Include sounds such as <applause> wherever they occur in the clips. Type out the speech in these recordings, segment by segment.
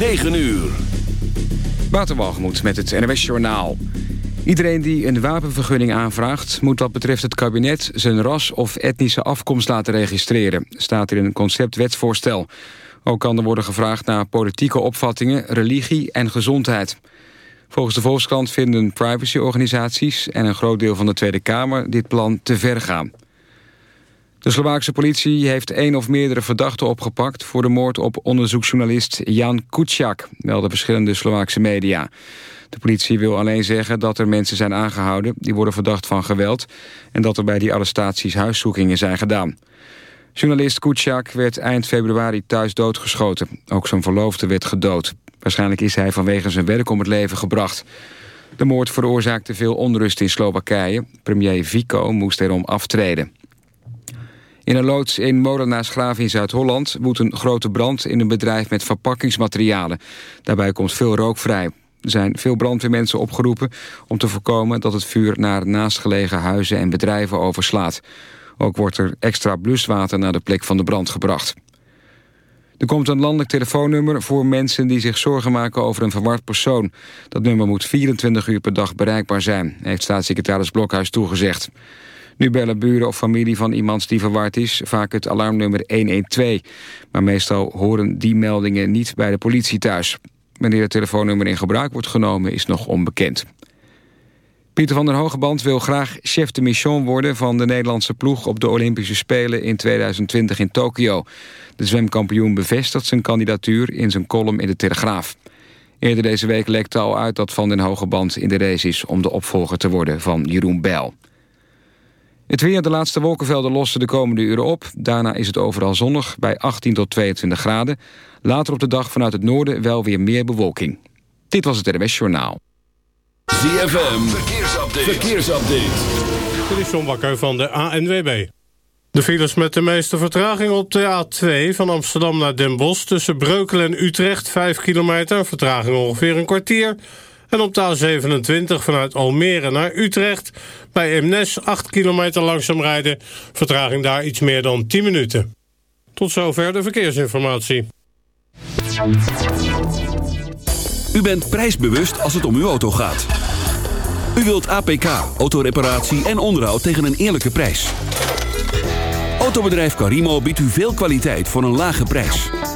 9 uur. Waterwalgemoed met het NWS Journaal. Iedereen die een wapenvergunning aanvraagt... moet wat betreft het kabinet zijn ras of etnische afkomst laten registreren... staat er in een conceptwetsvoorstel. Ook kan er worden gevraagd naar politieke opvattingen, religie en gezondheid. Volgens de Volkskrant vinden privacyorganisaties... en een groot deel van de Tweede Kamer dit plan te ver gaan. De Slovaakse politie heeft één of meerdere verdachten opgepakt... voor de moord op onderzoeksjournalist Jan Kuciak... melden verschillende Slovaakse media. De politie wil alleen zeggen dat er mensen zijn aangehouden... die worden verdacht van geweld... en dat er bij die arrestaties huiszoekingen zijn gedaan. Journalist Kuciak werd eind februari thuis doodgeschoten. Ook zijn verloofde werd gedood. Waarschijnlijk is hij vanwege zijn werk om het leven gebracht. De moord veroorzaakte veel onrust in Slowakije. Premier Fico moest erom aftreden. In een loods in Molenaars in Zuid-Holland... woedt een grote brand in een bedrijf met verpakkingsmaterialen. Daarbij komt veel rook vrij. Er zijn veel brandweermensen opgeroepen om te voorkomen... dat het vuur naar naastgelegen huizen en bedrijven overslaat. Ook wordt er extra bluswater naar de plek van de brand gebracht. Er komt een landelijk telefoonnummer voor mensen die zich zorgen maken over een verward persoon. Dat nummer moet 24 uur per dag bereikbaar zijn, heeft staatssecretaris Blokhuis toegezegd. Nu bellen buren of familie van iemand die verward is vaak het alarmnummer 112. Maar meestal horen die meldingen niet bij de politie thuis. Wanneer het telefoonnummer in gebruik wordt genomen is nog onbekend. Pieter van der Hogeband wil graag chef de mission worden... van de Nederlandse ploeg op de Olympische Spelen in 2020 in Tokio. De zwemkampioen bevestigt zijn kandidatuur in zijn column in de Telegraaf. Eerder deze week lekte al uit dat Van den Hogeband in de race is... om de opvolger te worden van Jeroen Bijl. Het weer, de laatste wolkenvelden lossen de komende uren op. Daarna is het overal zonnig bij 18 tot 22 graden. Later op de dag vanuit het noorden wel weer meer bewolking. Dit was het RWS Journaal. ZFM, verkeersupdate. verkeersupdate. Dit is John Bakker van de ANWB. De files met de meeste vertraging op de A2 van Amsterdam naar Den Bosch... tussen Breukelen en Utrecht, 5 kilometer, vertraging ongeveer een kwartier... En op de A27 vanuit Almere naar Utrecht... bij Emnes 8 kilometer langzaam rijden. Vertraging daar iets meer dan 10 minuten. Tot zover de verkeersinformatie. U bent prijsbewust als het om uw auto gaat. U wilt APK, autoreparatie en onderhoud tegen een eerlijke prijs. Autobedrijf Carimo biedt u veel kwaliteit voor een lage prijs.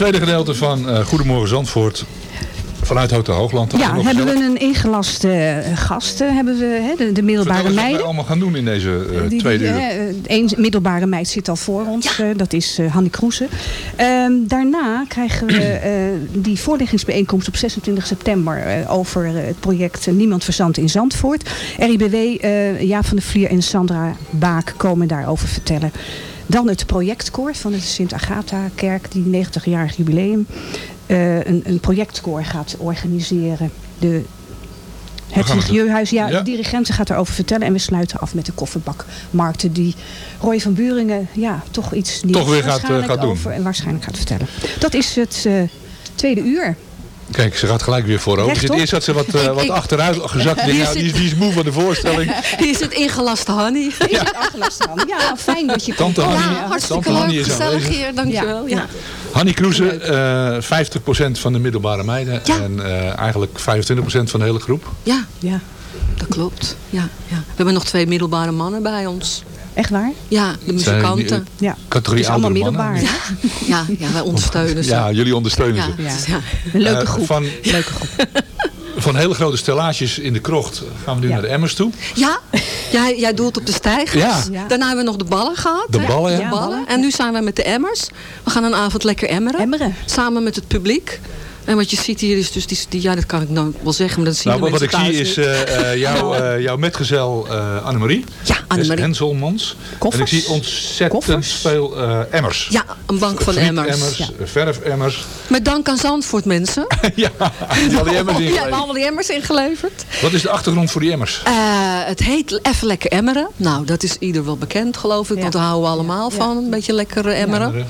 Tweede gedeelte van eh, Goedemorgen Zandvoort vanuit Hotel Hoogland. Ja, hebben we een ingelaste eh, gast, eh, hebben we, hè, de, de middelbare eens wat meiden. allemaal gaan doen in deze eh, Die- tweede uur. Eén middelbare meid zit al voor ons, eh, dat is eh Hannie Kroese. Ehm, daarna krijgen we <clears throat> eh, die voorleggingsbijeenkomst op 26 september eh, over het project Niemand Verzand in Zandvoort. RIBW, eh Jaap van der Vlier en Sandra Baak komen daarover vertellen. Dan het projectkoor van de Sint-Agatha-kerk, die 90-jarig jubileum. eh, een, een projectkoor gaat organiseren. De, het. Milieuhuis, ja, Ja. de dirigenten gaat erover vertellen. En we sluiten af met de kofferbakmarkten die Roy van Buringen ja, toch iets nieuws weer gaat, eh, gaat doen. Over, en waarschijnlijk gaat vertellen. Dat is het eh, tweede uur. Kijk, ze gaat gelijk weer voorover. Rechtop? Eerst had ze wat, eh, wat ik- achteruit <laughs> gezakt. Hier nou, die, is, die is moe van de voorstelling. <laughs> Hier zit ingelaste honey. <laughs> Ja. ja, fijn dat je Tante komt. Ja, hartstikke Tante leuk. is Gezellig hier, dankjewel. Ja. Ja. Hannie Kroeze, eh 50% van de middelbare meiden. Ja. En eh, eigenlijk 25% van de hele groep. Ja, Ja, dat klopt. Ja, ja. We hebben nog twee middelbare mannen bij ons. Echt waar? Ja, de muzikanten. Ja. Categorie het is allemaal middelbaar. hè? Ja, ja wij ondersteunen ze. Ja, jullie ondersteunen Ja, ze. Ja. ja. Een leuke Eh, groep. van, Leuke groep. <laughs> van hele grote stellages in de krocht gaan we nu Ja. naar de emmers toe. Ja, jij, jij doelt op de stijgers. Ja. Ja. Daarna hebben we nog de ballen gehad. De ballen, ja. De Ja, ballen. ballen. En nu zijn we met de emmers. We gaan een avond lekker emmeren. Emmeren. Samen met het publiek. En wat je ziet hier is dus, die, die, ja dat kan ik nou wel zeggen, maar dat zien Nou, de wat ik zie is eh, eh, <laughs> jouw, eh, jouw metgezel eh Annemarie. Ja, Annemarie. Henselmans. Koffers? En ik zie ontzettend Koffers? veel eh, emmers. Ja, een bank van emmers. emmers, Ja. verfemmers. Met dank aan Zandvoort mensen. <laughs> ja, die hadden emmers <laughs> ingeleverd. hebben allemaal die emmers ingeleverd. Wat is de achtergrond voor die emmers? Eh, het heet Even Lekker Emmeren. Nou, dat is ieder wel bekend geloof ik. Ja. Want daar houden we allemaal Ja. van. Een beetje lekker eh, emmeren. Emmeren.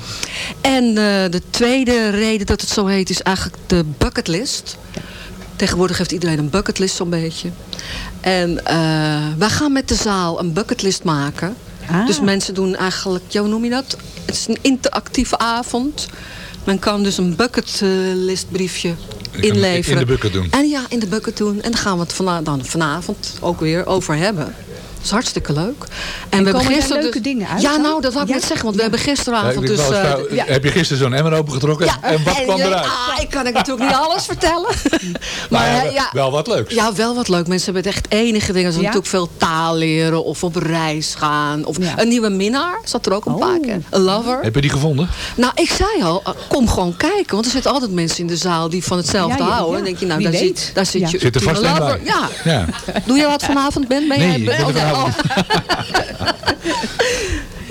En eh, de tweede reden dat het zo heet is eigenlijk de bucketlist. Tegenwoordig heeft iedereen een bucketlist zo'n beetje. En eh, wij gaan met de zaal een bucketlist maken. Ah. Dus mensen doen eigenlijk, ja, hoe noem je dat? Het is een interactieve avond. Men kan dus een bucketlistbriefje kan inleveren. in de bucket doen. En ja, in de bucket doen. En daar gaan we het vana- dan vanavond ook weer over hebben. Dat is hartstikke leuk. En, komen daar leuke dus- dingen uit Ja, nou, dat wou ik Ja? net zeggen. Want we hebben Ja, gisteravond dus... eh, ja. Heb je gisteren zo'n emmer opengetrokken? en wat kwam eruit? Ah, ik kan ik natuurlijk niet alles vertellen. maar Maar ja, wel wat leuks. ja, wel wat leuk. Mensen hebben het echt enige dingen. Ze Ja? natuurlijk veel taal leren of op reis gaan. Of Ja. een nieuwe minnaar. Zat er ook een Oh. paar keer. Een lover. Heb je die gevonden? Nou, ik zei al, eh, kom gewoon kijken. Want er zitten altijd mensen in de zaal die van hetzelfde Ja, ja, houden. En denk je, nou, daar zit, daar zit Ja. je Zit er vast een lover. Ja. Ja. Doe je wat vanavond, Ben? Ben Nee, jij, ik ben er <laughs>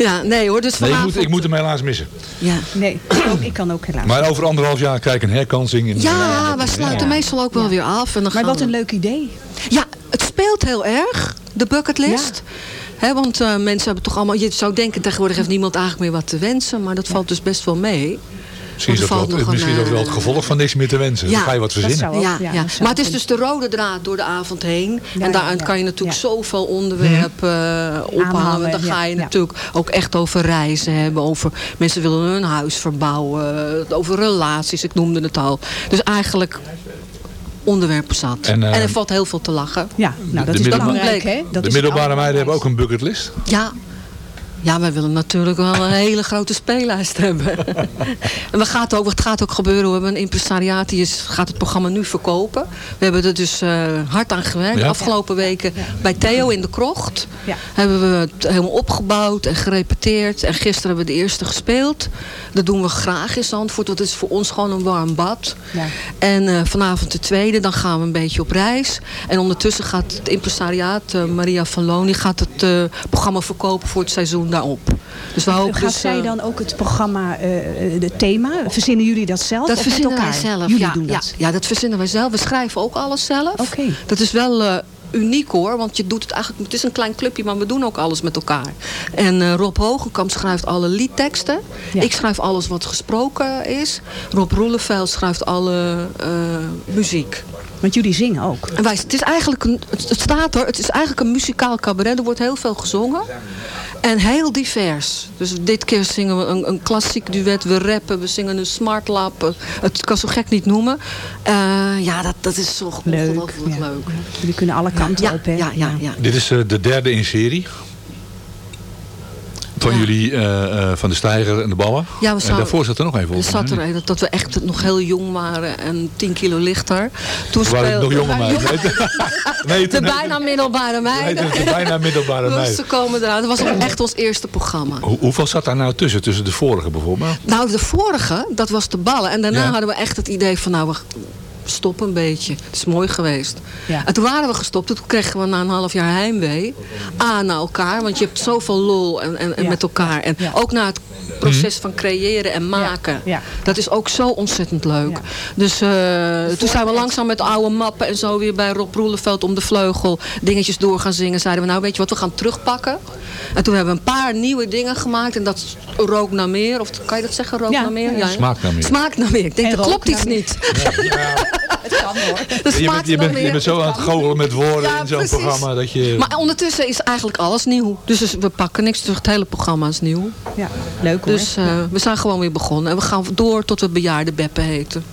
<laughs> Ja, nee hoor. Dus Nee, ik vanavond... moet, ik moet hem helaas missen. ja. Nee, ik ook- ik kan ook helaas. Maar over anderhalf jaar krijg ik een herkansing. In Ja, wij sluiten Ja. meestal ook wel weer af. En dan Maar wat we- een leuk idee. Ja, het speelt heel erg, de bucketlist. Hè, want eh, mensen hebben toch allemaal... Je zou denken, tegenwoordig heeft niemand eigenlijk meer wat te wensen. Maar dat valt dus best wel mee. Misschien is dat, wel, nog misschien is dat wel het eh, gevolg van niks meer te wensen. ja, Dan ga je wat verzinnen. Ja, maar het is dus de rode draad door de avond heen. Ja, en daaruit ja, kan je natuurlijk Ja. zoveel onderwerpen eh, ophalen. Dan ga je ja, ja. natuurlijk ook echt over reizen hebben. Over mensen willen hun huis verbouwen. Over relaties, ik noemde het al. Dus eigenlijk onderwerpen zat. En, En, eh, er valt heel veel te lachen. Ja, nou dat de is belangrijk hè. Dat de is middelbare het meiden hebben ook een bucketlist. Ja. Ja, wij willen natuurlijk wel een hele grote speellijst hebben. <laughs> en we gaat ook, het gaat ook gebeuren. We hebben een impresariaat die is, gaat het programma nu verkopen. We hebben er dus eh, hard aan gewerkt. Ja. Afgelopen weken bij Theo in de Krocht. Ja. Hebben we het helemaal opgebouwd en gerepeteerd. En gisteren hebben we de eerste gespeeld. Dat doen we graag in Zandvoort. Want het is voor ons gewoon een warm bad. Ja. En eh, vanavond de tweede, dan gaan we een beetje op reis. En ondertussen gaat het impresariaat, eh, Maria van Loon, die gaat het programma verkopen voor het seizoen daarop. Dus hopen Gaat dus, zij eh, dan ook het programma, eh, het thema, verzinnen jullie dat zelf? dat verzinnen wij zelf. Jullie ja, doen dat? ja, dat verzinnen wij zelf. We schrijven ook alles zelf. Oké. Dat is wel eh, uniek hoor, want je doet het eigenlijk, het is een klein clubje, maar we doen ook alles met elkaar. En eh, Rob Hogenkamp schrijft alle liedteksten. Ja. Ik schrijf alles wat gesproken is. Rob Roeleveld schrijft alle eh, muziek. Want jullie zingen ook. En wij, het is eigenlijk een, het, het staat er, het is eigenlijk een muzikaal cabaret. Er wordt heel veel gezongen. En heel divers. Dus dit keer zingen we een, een klassiek duet. We rappen, we zingen een smart lap. Het kan zo gek niet noemen. Eh, ja, dat, dat is zo Leuk. ongelooflijk ja. leuk. Jullie kunnen alle kanten Ja, op hè? ja, ja, ja. Dit is eh, de derde in serie. Van Ja. jullie, eh, eh, van de stijger en de ballen. Ja, we en daarvoor zat er nog een Er volgens zat er een, dat- we echt nog heel jong waren en 10 kilo lichter. Toen Toen waren nog jonge meiden. <laughs> Nee, De bijna middelbare meiden. de bijna middelbare Dus meiden. ze komen eraan. Dat was ook echt ons eerste programma. Hoe- hoeveel zat daar nou tussen? Tussen de vorige bijvoorbeeld? Nou, de vorige, dat was de ballen. En daarna Ja. hadden we echt het idee van, nou, we stoppen een beetje. Het is mooi geweest. Ja. En toen waren we gestopt. Toen kregen we na een half jaar heimwee. A, naar elkaar. Want je hebt zoveel lol en, en, en Ja. met elkaar. En Ja. ook naar het proces van creëren en maken. Ja. Dat is ook zo ontzettend leuk. Ja. Dus eh, toen zijn we langzaam met oude mappen en zo weer bij Rob Roeleveld om de vleugel dingetjes door gaan zingen. Zeiden we nou weet je wat, we gaan terugpakken. En toen hebben we een paar nieuwe dingen gemaakt. En dat rook naar meer. Of kan je dat zeggen, rook Ja, naar meer? ja, ja. Smaakt naar meer. Smaakt naar meer. Ik denk, En dat klopt iets niet. <laughs> Het kan hoor. Je bent, je, bent, je meer. bent zo aan het goochelen met woorden Ja, in zo'n programma dat je... Maar ondertussen is eigenlijk alles nieuw. Dus we pakken niks terug. Het hele programma is nieuw. Ja, leuk hoor. Dus eh, we zijn gewoon weer begonnen. En we gaan door tot we bejaarde beppen heten.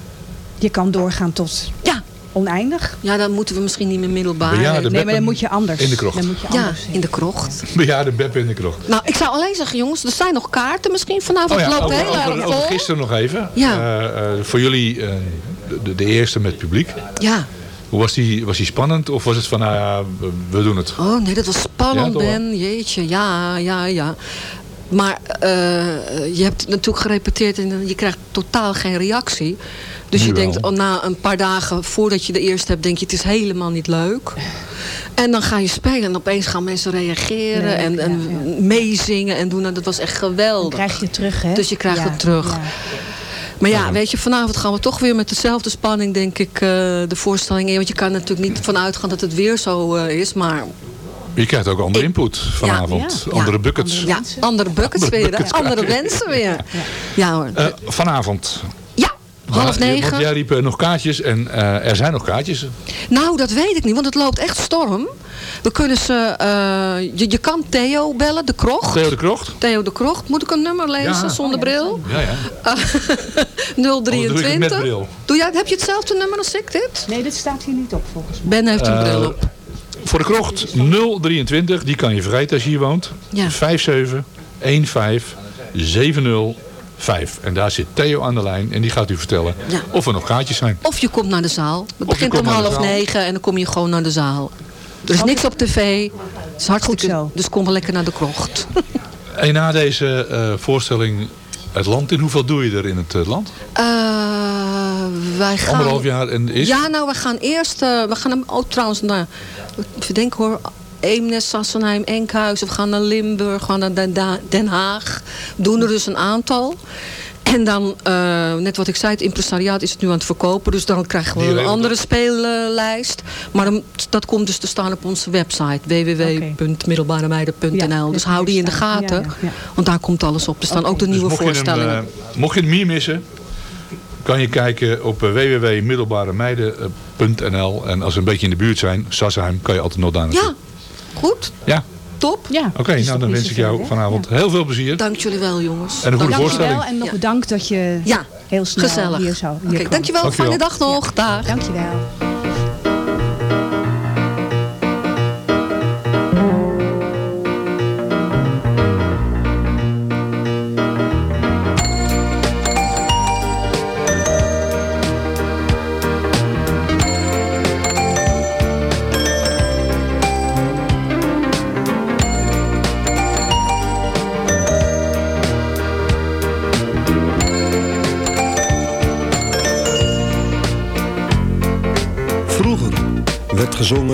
Je kan doorgaan tot Ja, oneindig. ja dan moeten we misschien niet meer middelbaar. Nee, maar dan moet je anders. in de krocht. Dan moet je Ja, anders. in de krocht. <laughs> Bejaarde Beb in de krocht. Nou, ik zou alleen zeggen, jongens, er zijn nog kaarten misschien vanavond. Oh ja, loopt over, heel over, erg vol. gisteren nog even. Ja. Eh, eh, voor jullie eh, de, de eerste met publiek. Ja. Hoe was die, was die spannend? Of was het van, nou ja, we, doen het? Oh nee, dat was spannend, Ja? Ben. Jeetje, ja, ja, ja. Maar eh, je hebt natuurlijk gerepeteerd en je krijgt totaal geen reactie. Dus Nu je wel. denkt, oh, na een paar dagen voordat je de eerste hebt, denk je, het is helemaal niet leuk. En dan ga je spelen en opeens gaan mensen reageren Leuk, en, en ja, ja. meezingen en doen. En dat was echt Dan geweldig. krijg je terug, hè? Dus je krijgt Ja, het terug. ja. Maar ja, weet je, vanavond gaan we toch weer met dezelfde spanning, denk ik, eh, de voorstelling in. Want je kan er natuurlijk niet vanuit gaan dat het weer zo eh, is. Maar Je krijgt ook andere input vanavond. Ja. Andere buckets. ja, andere buckets Andere weer, buckets andere wensen weer. Ja hoor. Eh, vanavond. Half negen. Want jij riep eh, nog kaartjes en eh, er zijn nog kaartjes. Nou, dat weet ik niet, want het loopt echt storm. We kunnen ze, eh, je, je kan Theo bellen, de krocht. Theo de Krocht. Theo de Krocht. Moet ik een nummer lezen Ja. zonder bril? Ja, ja. <laughs> 023. ik het met bril. Doe jij, heb je hetzelfde nummer als ik dit? Nee, dit staat hier niet op volgens mij. Ben heeft een bril op. Voor de Krocht 023, die kan je vergeten als je hier woont. Ja. 57 15 705. En daar zit Theo aan de lijn en die gaat u vertellen Ja. of er nog kaartjes zijn. Of je komt naar de zaal. Het begint om half negen en dan kom je gewoon naar de zaal. Er is niks op tv. Het is hartstikke, Goed zo. Dus kom maar lekker naar de krocht. <laughs> En na deze eh, voorstelling het land in, hoeveel doe je er in het eh, land? Eh, wij gaan... Anderhalf jaar en is? Ja, nou, we gaan eerst... eh, we gaan hem ook trouwens naar... Even denken hoor. Eemnes, Sassenheim, Enkhuizen. We gaan naar Limburg, we gaan naar Den- Haag. We doen er dus een aantal. En dan, eh, net wat ik zei, het impresariaat is het nu aan het verkopen. Dus dan krijgen we een andere speellijst. Maar dat komt dus te staan op onze website. www.middelbaremeiden.nl Ja, Dus hou die in de gaten. Ja, ja, ja. Want daar komt alles op. Er staan ook de Dus nieuwe mocht je, hem, voorstellingen. eh, mocht je het meer missen, kan je kijken op eh, www.middelbaremeiden.nl. En als we een beetje in de buurt zijn, Sassheim, kan je altijd nog daar naartoe. ja, goed. Ja, Top. Ja, oké. nou, dan wens ik jou hè? vanavond heel veel plezier. Dank jullie wel, jongens. En een goede voorstelling. En nog bedankt dat je Ja, heel snel gezellig. hier zo hier dankjewel. Dankjewel. Fijne dag nog. Dag. Dankjewel.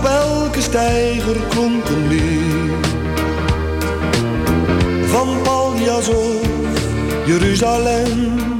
Op elke steiger klonk een lied. Van Paljas of Jeruzalem.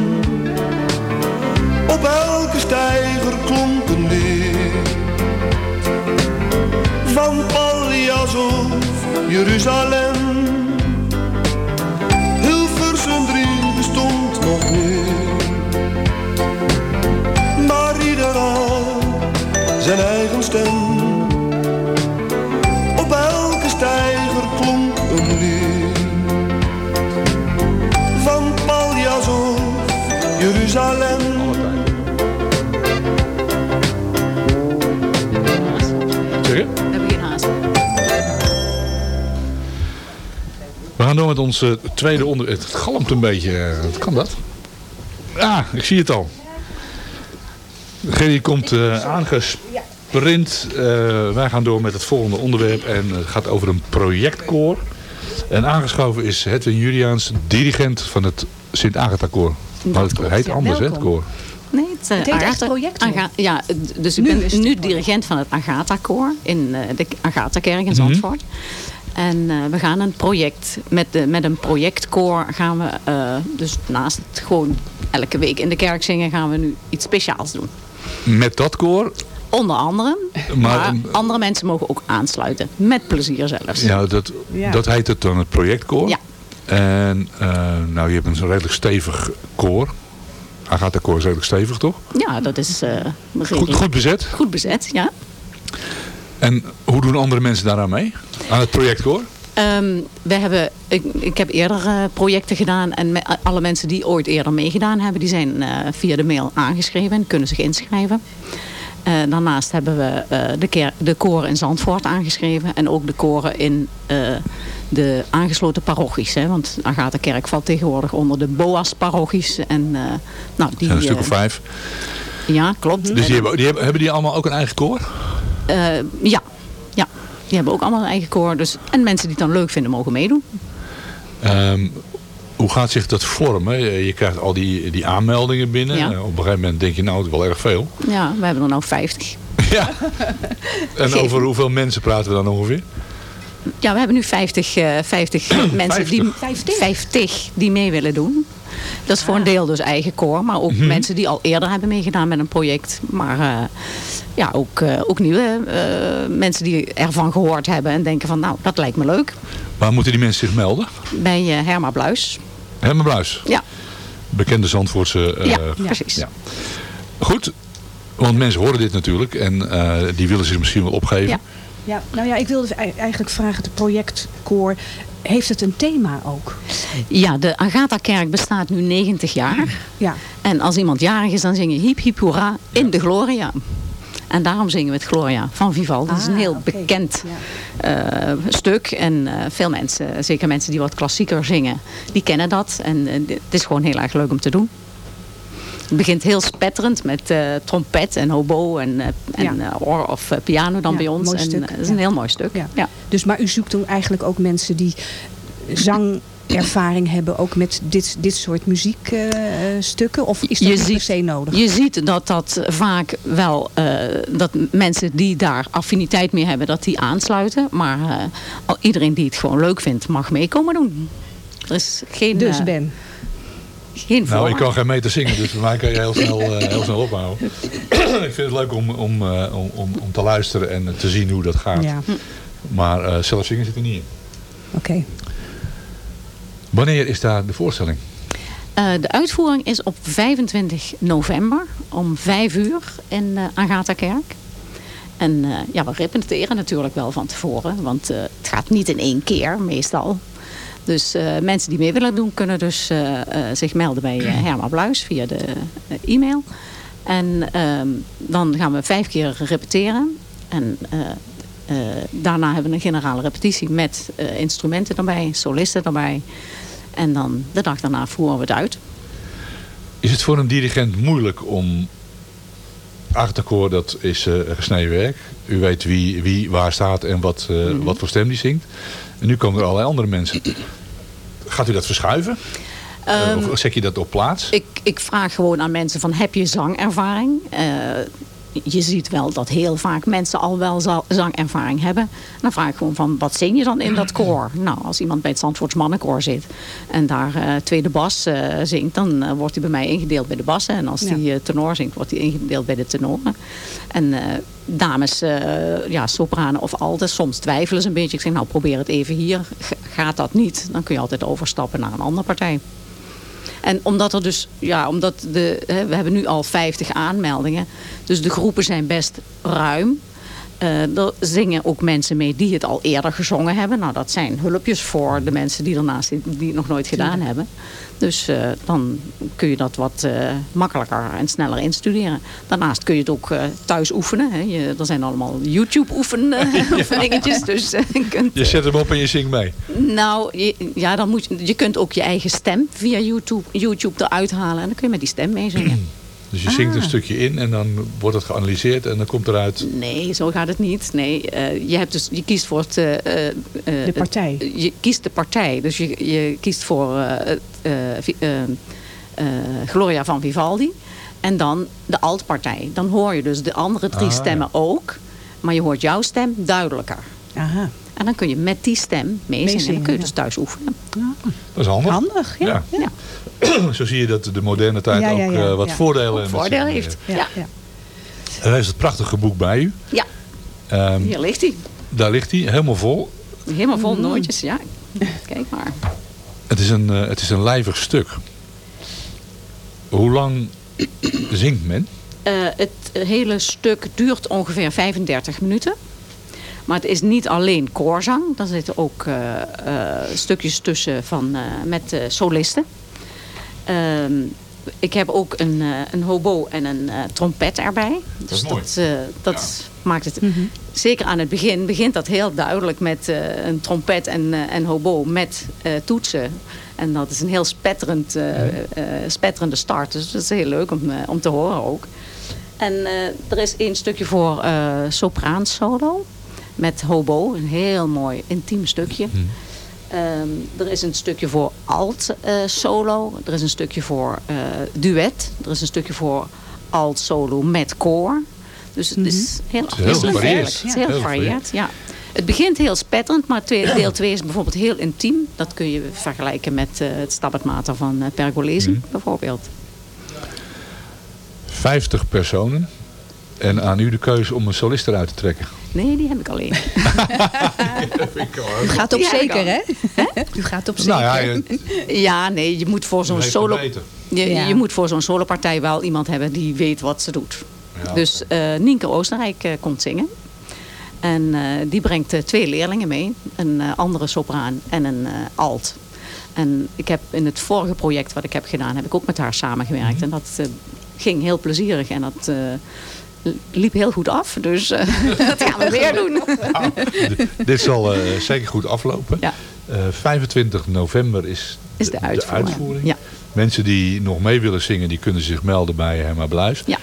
op elke stijger klonk een lied. Van Paljas of Jeruzalem. Hilversum 3 bestond nog niet. Maar ieder had zijn eigen stem. Door met ons eh, tweede onderwerp. Het galmt een beetje. eh, Wat kan dat? Ah, ik zie het al. Gerry komt eh, aangesprint. Eh, wij gaan door met het volgende onderwerp. En het gaat over een projectkoor. En aangeschoven is Hedwin Juliaans, dirigent van het Sint-Agatha-koor. Maar het heet anders, hè, het koor. Nee, het, eh, Het heet echt Agatha- project. Aga- ja, dus ik Nu ben nu dirigent van het Agatha-koor in eh, de Agatha-kerk in Mhm. Zandvoort. En eh, we gaan een project, met, de, met een projectkoor gaan we, eh, dus naast het gewoon elke week in de kerk zingen, gaan we nu iets speciaals doen. Met dat koor. Onder andere, Maar- maar, andere mensen mogen ook aansluiten. Met plezier zelfs. Ja, dat, Ja. dat heet het dan het projectkoor. Ja. En eh, nou, je hebt een redelijk stevig koor. Agatha-koor is redelijk stevig, toch? Ja, dat is eh, Goed, goed bezet. goed bezet, ja. En hoe doen andere mensen daaraan mee? Aan het projectkoor? Ehm, we hebben, ik, ik heb eerder eh, projecten gedaan en me- alle mensen die ooit eerder meegedaan hebben, die zijn eh, via de mail aangeschreven en kunnen zich inschrijven. Eh, daarnaast hebben we de, ker- de koren in Zandvoort aangeschreven en ook de koren in de aangesloten parochies. Hè, want Agatha Kerk valt tegenwoordig onder de BOAS-parochies. En, nou, die, zijn een stuk of vijf. Ja, klopt. Dus die En- hebben, die hebben, hebben die allemaal ook een eigen koor? Eh, ja. ja, die hebben ook allemaal een eigen koor. Dus, en mensen die het dan leuk vinden mogen meedoen. Ehm, hoe gaat zich dat vormen? Je, krijgt al die, die aanmeldingen binnen. Ja. Op een gegeven moment denk je, nou, het is wel erg veel. Ja, we hebben er nou 50. <laughs> ja. En over hoeveel mensen praten we dan ongeveer? Ja, we hebben nu 50, eh 50 <clears throat> mensen die, 50? 50 die mee willen doen. Dat is voor een deel dus eigen koor, maar ook mensen die al eerder hebben meegedaan met een project. Maar eh, ja, ook, eh, ook nieuwe eh, mensen die ervan gehoord hebben en denken van nou, dat lijkt me leuk. Waar moeten die mensen zich melden? Bij eh, Herma Bluis. Herman Bluis. Ja, Bekende Zandvoortse... eh, ja, precies. ja. Goed, want mensen horen dit natuurlijk en eh, die willen zich misschien wel opgeven. Ja. Ja, nou ja, ik wilde ei- eigenlijk vragen, het projectkoor, heeft het een thema ook? Ja, de Agatha-kerk bestaat nu 90 jaar. Ja. En als iemand jarig is, dan zing je hiep hiep hoera in de Gloria. En daarom zingen we het Gloria van Vivaldi. Dat is een Ah, heel bekend Ja. eh, stuk. En eh, veel mensen, zeker mensen die wat klassieker zingen, die kennen dat. En eh, het is gewoon heel erg leuk om te doen. Het begint heel spetterend met eh, trompet en hobo en, eh, en Ja. eh, or of piano dan bij ons. mooi En stuk, het is een heel mooi stuk. Ja. Dus, maar u zoekt dan eigenlijk ook mensen die zang ervaring hebben ook met dit, dit soort muziekstukken? of is dat Je per se nodig? Je ziet dat dat vaak wel, dat mensen die daar affiniteit mee hebben, dat die aansluiten. Maar iedereen die het gewoon leuk vindt, mag meekomen doen. Er is geen, Dus Ben. Geen Nou, ik kan geen meter zingen, dus voor mij kan je heel snel, eh, heel snel ophouden. <laughs> ik vind het leuk om, om, eh, om, om, om te luisteren en te zien hoe dat gaat. Ja, Maar eh, zelf zingen zit er niet in. oké. Wanneer is daar de voorstelling? Eh, de uitvoering is op 25 november om 5 uur in uh, Agatha-kerk. En eh, ja, we repeteren natuurlijk wel van tevoren, want eh, het gaat niet in één keer meestal. Dus eh, mensen die mee willen doen, kunnen dus eh, eh, zich melden bij eh, <clears throat> Herma Bluis via de e-mail. En ehm, dan gaan we vijf keer repeteren. En daarna hebben we een generale repetitie met instrumenten erbij, solisten erbij. En dan de dag daarna voeren we het uit. Is het voor een dirigent moeilijk om... Achterkoor, dat is gesneden werk. U weet wie, wie waar staat en wat, Mhm. wat voor stem die zingt. En nu komen er allerlei andere mensen. Gaat u dat verschuiven? Ehm, of zet je dat op plaats? Ik, ik vraag gewoon aan mensen van heb je zangervaring? Eh, je ziet wel dat heel vaak mensen al wel za- zangervaring hebben. Dan vraag ik gewoon van wat zing je dan in dat koor? <laughs> Nou, als iemand bij het Zandvoorts mannenkoor zit en daar eh, tweede bas eh, zingt, dan eh, wordt hij bij mij ingedeeld bij de bassen. En als Ja. hij eh, tenor zingt, wordt hij ingedeeld bij de tenoren. En dames, ja, sopranen of alten, soms twijfelen ze een beetje. Ik zeg nou probeer het even hier. Gaat dat niet, dan kun je altijd overstappen naar een andere partij. En omdat er dus, ja, omdat de, we hebben nu al 50 aanmeldingen. Dus de groepen zijn best ruim. Eh, er zingen ook mensen mee die het al eerder gezongen hebben. Nou, dat zijn hulpjes voor de mensen die ernaast zitten, die het nog nooit gedaan hebben. Dus eh, dan kun je dat wat eh, makkelijker en sneller instuderen. Daarnaast kun je het ook thuis oefenen. Hè. Je, er zijn allemaal YouTube-oefen <laughs> oefeningetjes. Dus je kunt Je zet hem op en je zingt mee. nou, je, ja, dan moet je, je kunt ook je eigen stem via YouTube, YouTube eruit halen. En dan kun je met die stem meezingen. <clears throat> Dus je zingt Ah. een stukje in en dan wordt het geanalyseerd en dan komt eruit... Nee, zo gaat het niet. Nee, eh, je, hebt dus, je kiest voor het... eh, eh, eh, De partij. het- je kiest de partij. Dus je, je kiest voor eh, eh, eh, eh, Gloria van Vivaldi. En dan de altpartij. Dan hoor je dus de andere drie Ah, ja. stemmen ook. Maar je hoort jouw stem duidelijker. Aha. En dan kun je met die stem meezingen. en dan kun je ja. dus thuis oefenen. Dat is handig. Handig, ja. Ja. <clears throat> Zo zie je dat de moderne tijd Ja, ja, ook eh, wat ja. voordelen Ook met voordeel zich heeft. Ja. Er is het prachtige boek bij u. Ja, Ehm, hier ligt hij. daar ligt hij, helemaal vol. Helemaal vol Mm. nootjes, ja. Kijk maar. Het is een, eh, het is een lijvig stuk. Hoe lang zingt men? Eh, het hele stuk duurt ongeveer 35 minuten. Maar het is niet alleen koorzang. Er zitten ook eh, eh, stukjes tussen van, eh, met eh, solisten. Ehm, ik heb ook een, eh, een hobo en een eh, trompet erbij. Dus is mooi. dat, eh, dat maakt het... Zeker aan het begin begint dat heel duidelijk met eh, een trompet en, eh, en hobo met eh, toetsen. En dat is een heel spetterend, eh, eh, spetterende start. Dus dat is heel leuk om, eh, om te horen ook. En eh, er is één stukje voor eh sopraan solo. Met hobo, een heel mooi intiem stukje. Ehm, er is een stukje voor alt eh, solo. Er is een stukje voor eh, duet. Er is een stukje voor alt solo met koor. Dus het is heel, is heel afwisselend eigenlijk. Het is heel Heel gevarieerd, ja. Het begint heel spetterend, maar deel 2 is bijvoorbeeld heel intiem. Dat kun je vergelijken met eh, het Stabat van eh, Pergolesi bijvoorbeeld. 50 personen. En aan u de keuze om een solist eruit te trekken. Nee, die heb ik alleen. U gaat op Die heb ik zeker, al. hè? U gaat op zeker. Nou ja, je, Ja, nee, je moet voor zo'n solo... Je, Ja. je moet voor zo'n solopartij wel iemand hebben die weet wat ze doet. Ja. Dus eh Nienke Oostenrijk eh, komt zingen. En eh, die brengt twee leerlingen mee. Een eh, andere sopraan en een eh, alt. En ik heb in het vorige project wat ik heb gedaan, heb ik ook met haar samengewerkt. Mhm. En dat ging heel plezierig en dat eh, liep heel goed af. Dus eh, <laughs> dat gaan we weer doen. d- dit zal eh, zeker goed aflopen. Ja. Eh, 25 november is, Is de uitvoering. uitvoering. Ja. Mensen die nog mee willen zingen, die kunnen zich melden bij Herma Bluis. Ja.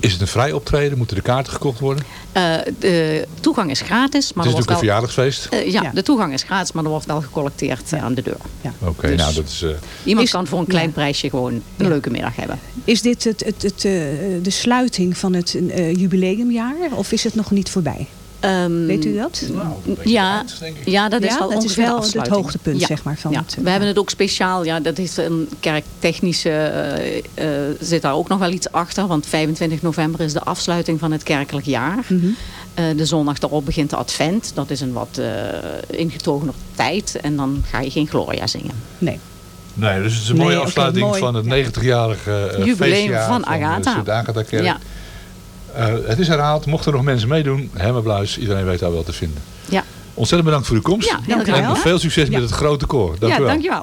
Is het een vrij optreden? Moeten de kaarten gekocht worden? Eh, de toegang is gratis. Maar het is er wordt natuurlijk een verjaardagsfeest. Eh, ja, Ja. de toegang is gratis, maar er wordt wel gecollecteerd eh, aan de deur. Oké, Dus- nou dat is... eh, Iemand Is- kan voor een klein ja. prijsje gewoon een Ja. leuke middag hebben. Is dit het, het, het, eh, de sluiting van het eh, jubileumjaar? Of is het nog niet voorbij? Ehm, Weet u dat? ja, ja, dat is Ja, wel dat is wel het hoogtepunt, Ja. zeg maar, van ja. het, eh, We hebben het ook speciaal, ja, dat is een kerktechnische, eh, eh, zit daar ook nog wel iets achter. Want 25 november is de afsluiting van het kerkelijk jaar. Mhm. Eh, de zondag daarop begint de advent. Dat is een wat uh, ingetogener tijd. En dan ga je geen Gloria zingen. Nee. Nee, dus het is een mooie afsluiting mooi. van het 90-jarige eh, Jubileum feestjaar van van de Agatha. Sint-Agatha-kerk. Ja. Eh, het is herhaald. Mochten er nog mensen meedoen, Hemmerbluis, iedereen weet daar wel te vinden. Ja. Ontzettend bedankt voor uw komst. Ja, heel graag en veel succes met het grote koor. Dank ja, u wel. dankjewel.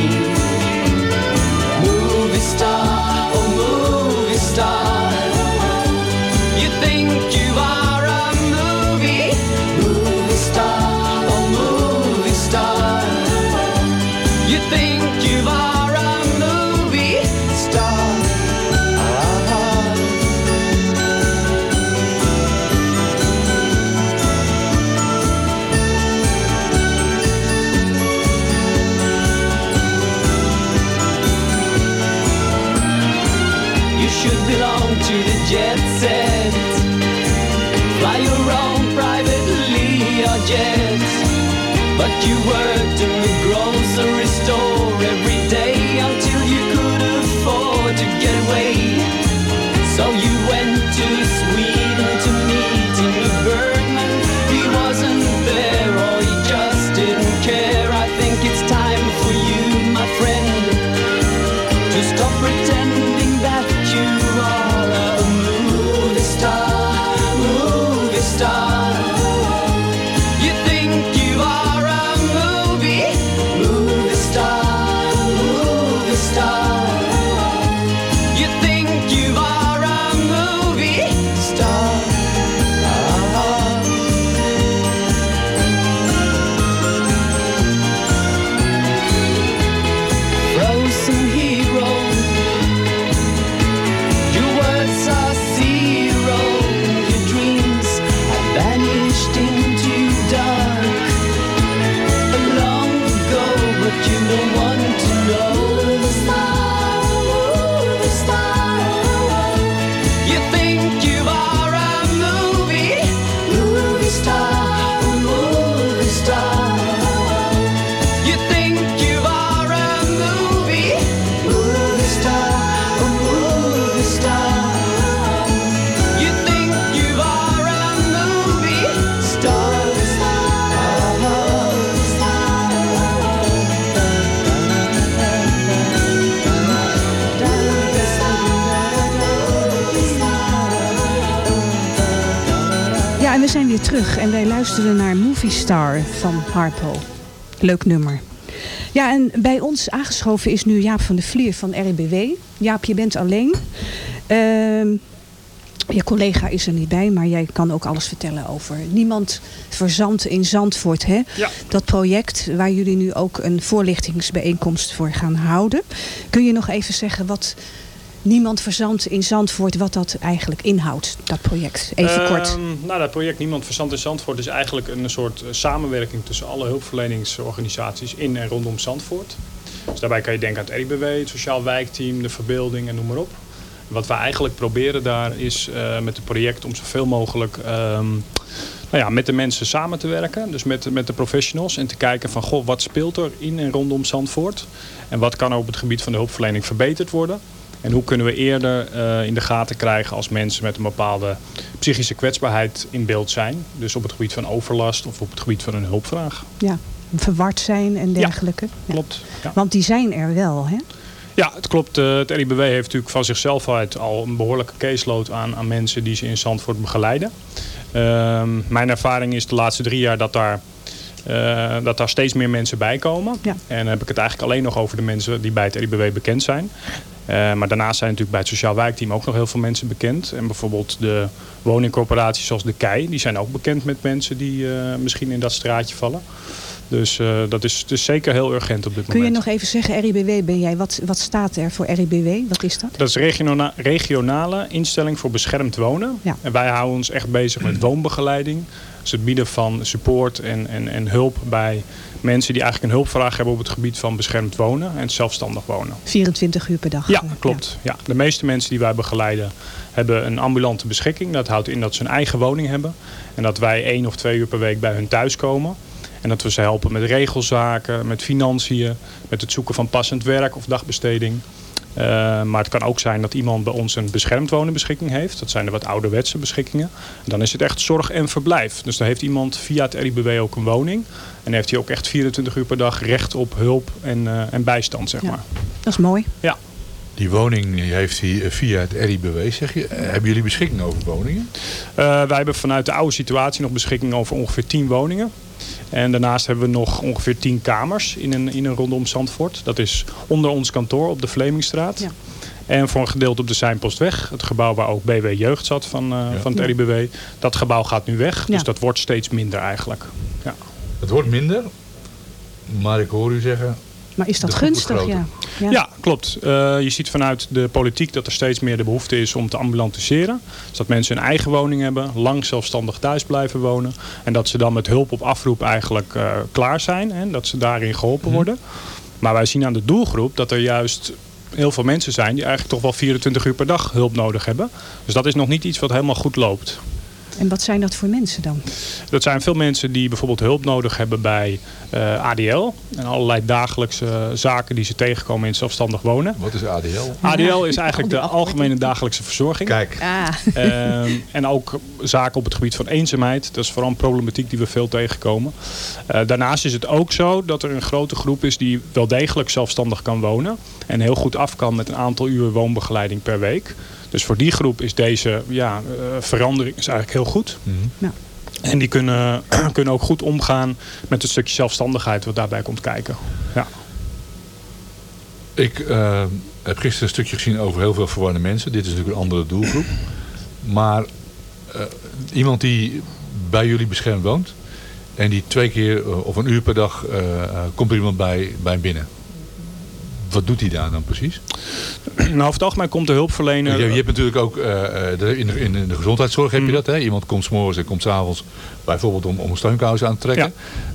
But you worked in the grocery Star van Harpo. Leuk nummer. Ja, en bij ons aangeschoven is nu Jaap van der Vlier van RBW. Jaap, je bent alleen. Ehm, je collega is er niet bij, maar jij kan ook alles vertellen over Niemand Verzand in Zandvoort. Hè? Ja. Dat project waar jullie nu ook een voorlichtingsbijeenkomst voor gaan houden. Kun je nog even zeggen wat Niemand Verzand in Zandvoort, wat dat eigenlijk inhoudt, dat project? Even kort. Ehm, nou, dat project Niemand Verzand in Zandvoort is eigenlijk een soort eh, samenwerking tussen alle hulpverleningsorganisaties in en rondom Zandvoort. Dus daarbij kan je denken aan het RIBW, het Sociaal Wijkteam, de Verbeelding en noem maar op. Wat we eigenlijk proberen daar is eh, met het project om zoveel mogelijk ehm, nou ja, met de mensen samen te werken. Dus met, met de professionals en te kijken van goh, wat speelt er in en rondom Zandvoort. En wat kan er op het gebied van de hulpverlening verbeterd worden. En hoe kunnen we eerder eh, in de gaten krijgen als mensen met een bepaalde psychische kwetsbaarheid in beeld zijn. Dus op het gebied van overlast of op het gebied van een hulpvraag. Ja, verward zijn en dergelijke. Ja. Klopt. Ja. Want die zijn er wel, hè? Ja, het klopt. Eh, Het RIBW heeft natuurlijk van zichzelf uit al een behoorlijke caseload aan, aan mensen die ze in Zandvoort begeleiden. Ehm, mijn ervaring is de laatste drie jaar dat daar, eh, dat daar steeds meer mensen bij komen. Ja. En dan heb ik het eigenlijk alleen nog over de mensen die bij het RIBW bekend zijn. Eh, maar daarnaast zijn natuurlijk bij het Sociaal Wijkteam ook nog heel veel mensen bekend. En bijvoorbeeld de woningcorporaties zoals de KEI, die zijn ook bekend met mensen die eh, misschien in dat straatje vallen. Dus eh, dat is, dus zeker heel urgent op dit Kun je moment. nog even zeggen, RIBW ben jij? Wat, wat staat er voor RIBW? Wat is dat? Dat is regionale, regionale instelling voor beschermd wonen. Ja. En wij houden ons echt bezig met woonbegeleiding. Dus het bieden van support en, en, en hulp bij mensen die eigenlijk een hulpvraag hebben op het gebied van beschermd wonen en zelfstandig wonen. 24 uur per dag. Ja, klopt. Ja. De meeste mensen die wij begeleiden hebben een ambulante beschikking. Dat houdt in dat ze een eigen woning hebben. En dat wij één of twee uur per week bij hun thuis komen. En dat we ze helpen met regelzaken, met financiën, met het zoeken van passend werk of dagbesteding. Eh, maar het kan ook zijn dat iemand bij ons een beschermd wonenbeschikking heeft. Dat zijn de wat ouderwetse beschikkingen. En dan is het echt zorg en verblijf. Dus dan heeft iemand via het RIBW ook een woning. En heeft hij ook echt 24 uur per dag recht op hulp en, eh, en bijstand, zeg Ja. maar. Dat is mooi. Ja. Die woning heeft hij eh, via het RIBW, zeg je. Hebben jullie beschikking over woningen? Eh, wij hebben vanuit de oude situatie nog beschikking over ongeveer 10 woningen. En daarnaast hebben we nog ongeveer 10 kamers in een, in een rondom Zandvoort. Dat is onder ons kantoor op de Vlemingstraat. Ja. En voor een gedeelte op de Seinpostweg. Het gebouw waar ook BW Jeugd zat van, eh, van het Ja. RIBW. Dat gebouw gaat nu weg. Ja. Dus dat wordt steeds minder eigenlijk. Ja. Het wordt minder. Maar ik hoor u zeggen... Maar is dat gunstig? Ja. Ja, klopt. Eh, je ziet vanuit de politiek dat er steeds meer de behoefte is om te ambulantiseren. Dus dat mensen een eigen woning hebben, lang zelfstandig thuis blijven wonen. En dat ze dan met hulp op afroep eigenlijk eh, klaar zijn. En dat ze daarin geholpen worden. Maar wij zien aan de doelgroep dat er juist heel veel mensen zijn die eigenlijk toch wel 24 uur per dag hulp nodig hebben. Dus dat is nog niet iets wat helemaal goed loopt. En wat zijn dat voor mensen dan? Dat zijn veel mensen die bijvoorbeeld hulp nodig hebben bij eh, ADL. En allerlei dagelijkse zaken die ze tegenkomen in zelfstandig wonen. Wat is ADL? ADL is eigenlijk de algemene dagelijkse verzorging. Kijk. Ah. Ehm, en ook zaken op het gebied van eenzaamheid. Dat is vooral een problematiek die we veel tegenkomen. Eh, daarnaast is het ook zo dat er een grote groep is die wel degelijk zelfstandig kan wonen. En heel goed af kan met een aantal uur woonbegeleiding per week. Dus voor die groep is deze ja, eh, verandering is eigenlijk heel goed. Ja. En die kunnen, <clears throat> kunnen ook goed omgaan met het stukje zelfstandigheid wat daarbij komt kijken. Ja. Ik eh, heb gisteren een stukje gezien over heel veel verwarde mensen. Dit is natuurlijk een andere doelgroep. Maar eh, iemand die bij jullie beschermd woont... en die twee keer eh, of een uur per dag eh, eh, komt er iemand bij, bij binnen. Wat doet hij daar dan precies? <clears throat> Nou, over het algemeen komt de hulpverlener... Je, je hebt natuurlijk ook eh, eh, de- in, de, in de gezondheidszorg heb je dat. Hè? Iemand komt s'morgens en komt s'avonds bijvoorbeeld om, om een steunkous aan te trekken.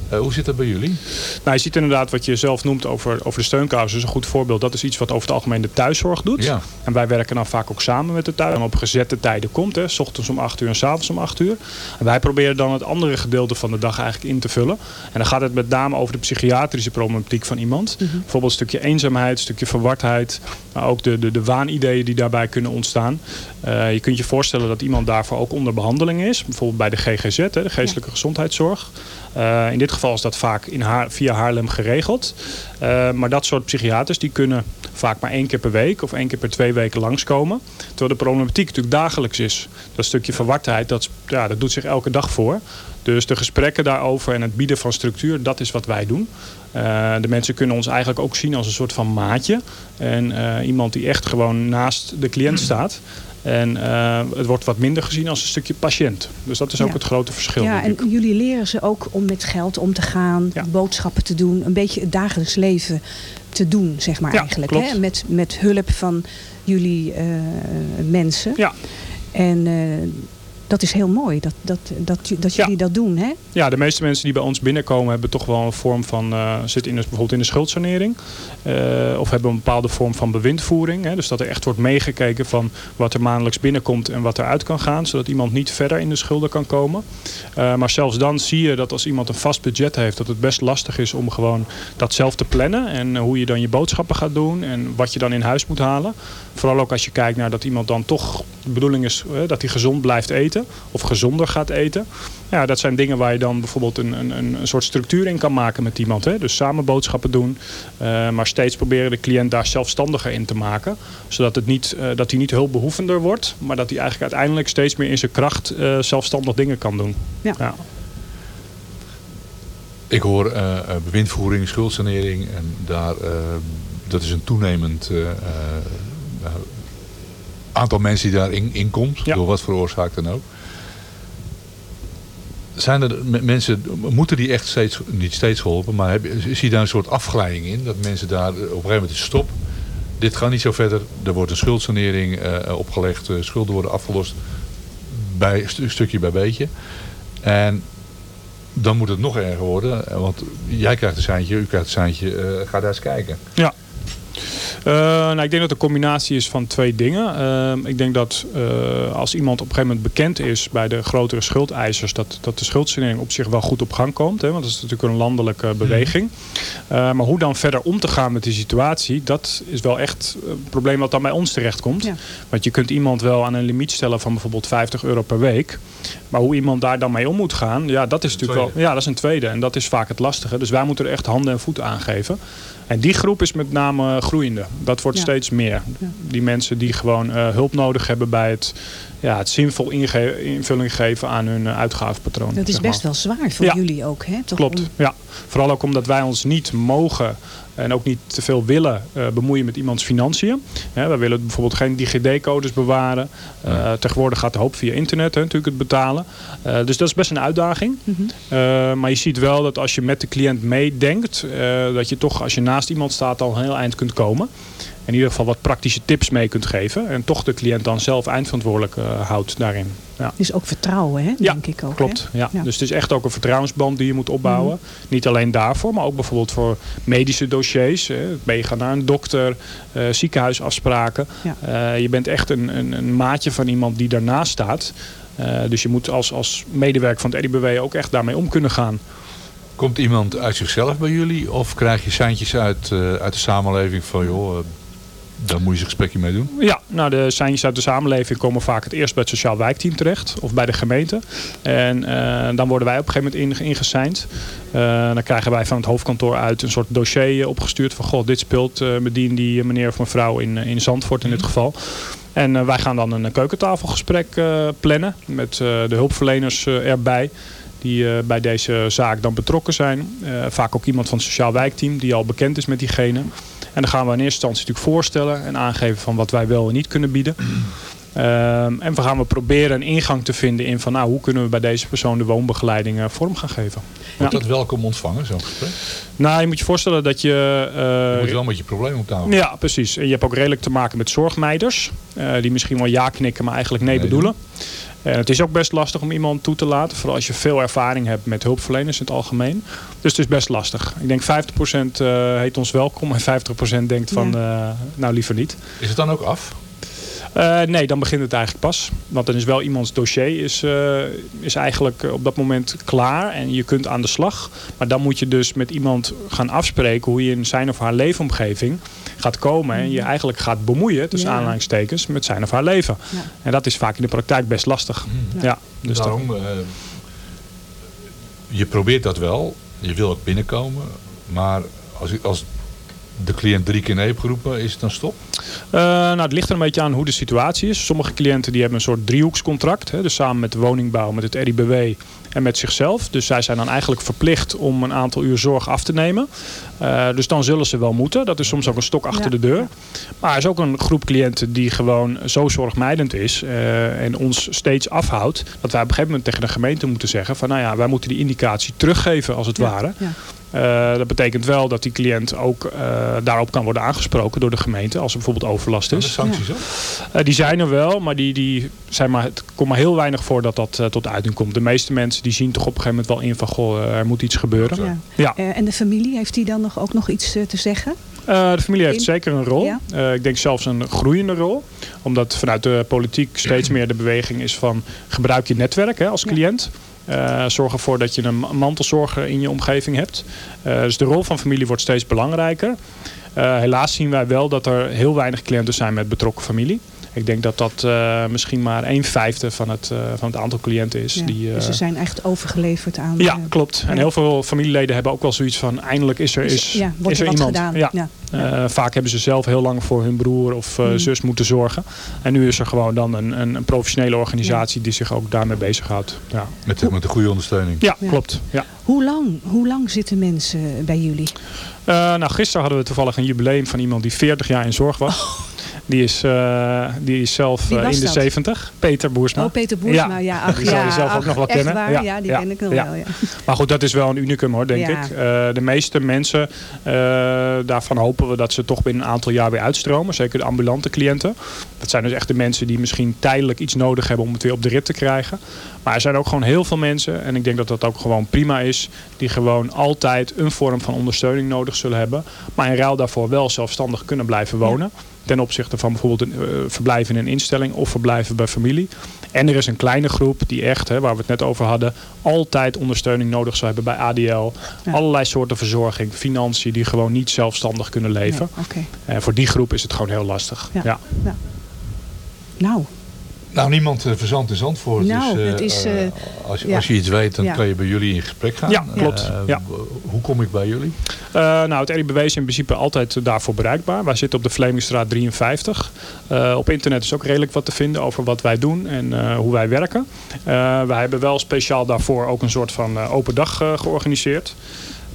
Eh, hoe zit dat bij jullie? Nou, je ziet inderdaad wat je zelf noemt over, over de steunkous. is een goed voorbeeld. Dat is iets wat over het algemeen de thuiszorg doet. Ja. En wij werken dan vaak ook samen met de thuis. En op gezette tijden komt. Hè, s ochtends om 8 uur en s avonds om 8 uur. En wij proberen dan het andere gedeelte van de dag eigenlijk in te vullen. En dan gaat het met name over de psychiatrische problematiek van iemand. Bijvoorbeeld een stukje eenzaamheid, een stukje verwardheid. Maar ook de, de, de waanideeën die daarbij kunnen ontstaan. Eh, je kunt je voorstellen dat iemand daarvoor ook onder behandeling is. Bijvoorbeeld bij de GGZ, hè, de geestelijke gezondheidszorg. Eh, in dit geval is dat vaak in Haar, via Haarlem geregeld. Eh, maar dat soort psychiaters die kunnen vaak maar één keer per week of één keer per twee weken langskomen. Terwijl de problematiek natuurlijk dagelijks is. Dat stukje verwardheid, dat, ja, dat doet zich elke dag voor. Dus de gesprekken daarover en het bieden van structuur, dat is wat wij doen. Eh, de mensen kunnen ons eigenlijk ook zien als een soort van maatje. En eh, iemand die echt gewoon naast de cliënt staat. En eh, het wordt wat minder gezien als een stukje patiënt. Dus dat is ook Ja. het grote verschil. Ja, en jullie leren ze ook om met geld om te gaan, boodschappen te doen, een beetje het dagelijks leven te doen, zeg maar Ja, eigenlijk. klopt. Hè? Met, met hulp van jullie eh, mensen. Ja. En eh, Dat is heel mooi dat, dat, dat, dat jullie dat doen, hè? Ja, de meeste mensen die bij ons binnenkomen hebben toch wel een vorm van, eh zitten in de, bijvoorbeeld in de schuldsanering. eh, of hebben een bepaalde vorm van bewindvoering. Hè, dus dat er echt wordt meegekeken van wat er maandelijks binnenkomt en wat eruit kan gaan. Zodat iemand niet verder in de schulden kan komen. Eh, maar zelfs dan zie je dat als iemand een vast budget heeft, dat het best lastig is om gewoon dat zelf te plannen. En hoe je dan je boodschappen gaat doen en wat je dan in huis moet halen. Vooral ook als je kijkt naar dat iemand dan toch, de bedoeling is dat hij gezond blijft eten. Of gezonder gaat eten. Ja, dat zijn dingen waar je dan bijvoorbeeld een, een, een soort structuur in kan maken met iemand. Hè? Dus samen boodschappen doen. eh, maar steeds proberen de cliënt daar zelfstandiger in te maken. Zodat het niet, eh, dat hij niet hulpbehoevender wordt. Maar dat hij eigenlijk uiteindelijk steeds meer in zijn kracht eh, zelfstandig dingen kan doen. Ja. Ik hoor eh, eh, bewindvoering, schuldsanering en daar, eh, dat is een toenemend eh, eh, nou, aantal mensen die daarin in komt, door wat voor oorzaak dan ook. Zijn er mensen, moeten die echt steeds, niet steeds geholpen, maar heb, je- zie je daar een soort afgeleiding in? Dat mensen daar op een gegeven moment stop, dit gaat niet zo verder, er wordt een schuldsanering eh, opgelegd, eh, schulden worden afgelost, bij, stu- stukje bij beetje. En dan moet het nog erger worden. eh, Want jij krijgt een seintje, u krijgt een seintje. eh, ga daar eens kijken. Ja. Eh, nou, ik denk dat het een combinatie is van twee dingen. Ehm, ik denk dat eh, als iemand op een gegeven moment bekend is bij de grotere schuldeisers, dat, dat de schuldsanering op zich wel goed op gang komt. Hè, want dat is natuurlijk een landelijke beweging. Eh, maar hoe dan verder om te gaan met die situatie, dat is wel echt een probleem wat dan bij ons terechtkomt. Want je kunt iemand wel aan een limiet stellen van bijvoorbeeld 50 euro per week. Maar hoe iemand daar dan mee om moet gaan, ja, dat is natuurlijk wel. Ja, dat is een tweede. En dat is vaak het lastige. Dus wij moeten er echt handen en voeten aan geven. En die groep is met name groeiende. Dat wordt Ja. steeds meer. Die mensen die gewoon eh, hulp nodig hebben bij het, ja, het zinvol inge- invulling geven aan hun uh, uitgavenpatroon. Dat is zeg best wel zwaar voor Ja. jullie ook, hè? Toch Klopt, om- ja. Vooral ook omdat wij ons niet mogen en ook niet te veel willen eh, bemoeien met iemands financiën. Hè, wij willen bijvoorbeeld geen DigiD-codes bewaren. Eh, tegenwoordig gaat de hoop via internet hè, natuurlijk het betalen. Eh, dus dat is best een uitdaging. Eh, maar je ziet wel dat als je met de cliënt meedenkt, eh, dat je toch als je naast iemand staat al een heel eind kunt komen. In ieder geval wat praktische tips mee kunt geven. En toch de cliënt dan zelf eindverantwoordelijk eh, houdt daarin. Ja. Dus ook vertrouwen, hè? Ja, denk ik ook. Klopt, hè? ja. Dus het is echt ook een vertrouwensband die je moet opbouwen. Niet alleen daarvoor, maar ook bijvoorbeeld voor medische dossiers. Hè. Meegaan naar een dokter, eh, ziekenhuisafspraken. Ja. Eh, je bent echt een, een, een maatje van iemand die daarnaast staat. Eh, dus je moet als, als medewerker van het RIBW ook echt daarmee om kunnen gaan. Komt iemand uit zichzelf bij jullie? Of krijg je seintjes uit, eh, uit de samenleving van joh, daar moet je een gesprekje mee doen? Ja, nou de seintjes uit de samenleving komen vaak het eerst bij het sociaal wijkteam terecht. Of bij de gemeente. En eh, dan worden wij op een gegeven moment in, ingeseind. Eh, dan krijgen wij van het hoofdkantoor uit een soort dossier opgestuurd. Van god, dit speelt eh, met die en die meneer of mevrouw in, in Zandvoort in dit geval. En wij gaan dan een keukentafelgesprek eh, plannen. Met eh, de hulpverleners eh, erbij. Die eh, bij deze zaak dan betrokken zijn. Eh, vaak ook iemand van het sociaal wijkteam die al bekend is met diegene. En dan gaan we in eerste instantie natuurlijk voorstellen en aangeven van wat wij wel en niet kunnen bieden. Ehm, en we gaan we proberen een ingang te vinden in van nou, hoe kunnen we bij deze persoon de woonbegeleiding vorm gaan geven. Wordt Ja. dat welkom ontvangen, zo'n gesprek? Nou, je moet je voorstellen dat je... eh, Je moet wel met je probleem op tafel. ja, precies. En je hebt ook redelijk te maken met zorgmeiders. eh, die misschien wel ja knikken, maar eigenlijk nee, bedoelen. Het is ook best lastig om iemand toe te laten. Vooral als je veel ervaring hebt met hulpverleners in het algemeen. Dus het is best lastig. Ik denk 50% eh, heet ons welkom. En 50% denkt van, eh, nou liever niet. Is het dan ook af? Eh, nee, dan begint het eigenlijk pas. Want dan is wel iemands dossier is, is eigenlijk op dat moment klaar. En je kunt aan de slag. Maar dan moet je dus met iemand gaan afspreken hoe je in zijn of haar leefomgeving gaat komen. En je eigenlijk gaat bemoeien, tussen Ja. aanhalingstekens, met zijn of haar leven. Ja. En dat is vaak in de praktijk best lastig. Ja. dus dat- Daarom, eh, je probeert dat wel. Je wil ook binnenkomen. Maar als, als de cliënt drie keer nee heeft geroepen, is het dan stop? Eh, nou, het ligt er een beetje aan hoe de situatie is. Sommige cliënten die hebben een soort driehoekscontract. Hè, dus samen met de woningbouw, met het RIBW en met zichzelf. Dus zij zijn dan eigenlijk verplicht om een aantal uur zorg af te nemen. Eh, dus dan zullen ze wel moeten. Dat is soms ook een stok achter Ja. de deur. Maar er is ook een groep cliënten die gewoon zo zorgmijdend is. eh, en ons steeds afhoudt. Dat wij op een gegeven moment tegen de gemeente moeten zeggen van nou ja, wij moeten die indicatie teruggeven als het ware. Ja. Eh, dat betekent wel dat die cliënt ook eh, daarop kan worden aangesproken door de gemeente als er bijvoorbeeld overlast is. sancties ook? Eh, die zijn er wel, maar, die, die zijn maar het komt maar heel weinig voor dat dat tot uiting komt. De meeste mensen die zien toch op een gegeven moment wel in van goh, er moet iets gebeuren. Ja. Ja. Eh, en de familie, heeft die dan nog, ook nog iets te zeggen? Eh, de familie heeft zeker een rol. Ja. Eh, ik denk zelfs een groeiende rol. Omdat vanuit de politiek steeds <clears throat> meer de beweging is van gebruik je netwerk hè, als cliënt. Eh, zorg ervoor dat je een ma- mantelzorger in je omgeving hebt. Eh, dus de rol van familie wordt steeds belangrijker. Eh, helaas zien wij wel dat er heel weinig cliënten zijn met betrokken familie. Ik denk dat dat eh, misschien maar een vijfde van het, eh, van het aantal cliënten is. Ja, die, dus eh, ze zijn echt overgeleverd aan... ja, klopt. En ja. heel veel familieleden hebben ook wel zoiets van... eindelijk is er, Is- is, ja, wordt is er er iemand. gedaan. Ja. Ja. Eh, vaak hebben ze zelf heel lang voor hun broer of eh, Hmm. zus moeten zorgen. En nu is er gewoon dan een, een, een professionele organisatie... die zich ook daarmee bezighoudt. Ja, Met, met een goede ondersteuning. ja, Ja. klopt. Ja. Hoe, lang, hoe lang zitten mensen bij jullie? Eh, nou, gisteren hadden we toevallig een jubileum van iemand die 40 jaar in zorg was. Die, is, eh, die is zelf eh, in de dat? 70. Peter Boersma. Oh, Peter Boersma, ja. ach, die zal je ja, zelf ook nog wel kennen. waar? Ja, die ken ik nog wel, ja. Maar goed, dat is wel een unicum hoor, denk Ja. ik. Eh, de meeste mensen, daarvan hopen we dat ze toch binnen een aantal jaar weer uitstromen. Zeker de ambulante cliënten. Dat zijn dus echt de mensen die misschien tijdelijk iets nodig hebben om het weer op de rit te krijgen. Maar er zijn ook gewoon heel veel mensen, en ik denk dat dat ook gewoon prima is, die gewoon altijd een vorm van ondersteuning nodig zullen hebben. Maar in ruil daarvoor wel zelfstandig kunnen blijven wonen. Ten opzichte van bijvoorbeeld een eh, verblijf in een instelling of verblijven bij familie. En er is een kleine groep die echt, hè, waar we het net over hadden, altijd ondersteuning nodig zou hebben bij ADL. Allerlei soorten verzorging, financiën, die gewoon niet zelfstandig kunnen leven. Nee, oké. En voor die groep is het gewoon heel lastig. Ja. Ja. Ja. Nou, Nou, niemand uh, verzand in Zandvoort. Nou, dus, uh, het is, uh, als, ja. als je iets weet, dan Ja. kan je bij jullie in gesprek gaan. Ja, klopt. Uh, Ja. Hoe kom ik bij jullie? Uh, nou, het RIBW is in principe altijd daarvoor bereikbaar. Wij zitten op de Vlemingstraat 53. Uh, op internet is ook redelijk wat te vinden over wat wij doen en uh, hoe wij werken. wij hebben wel speciaal daarvoor ook een soort van open dag georganiseerd.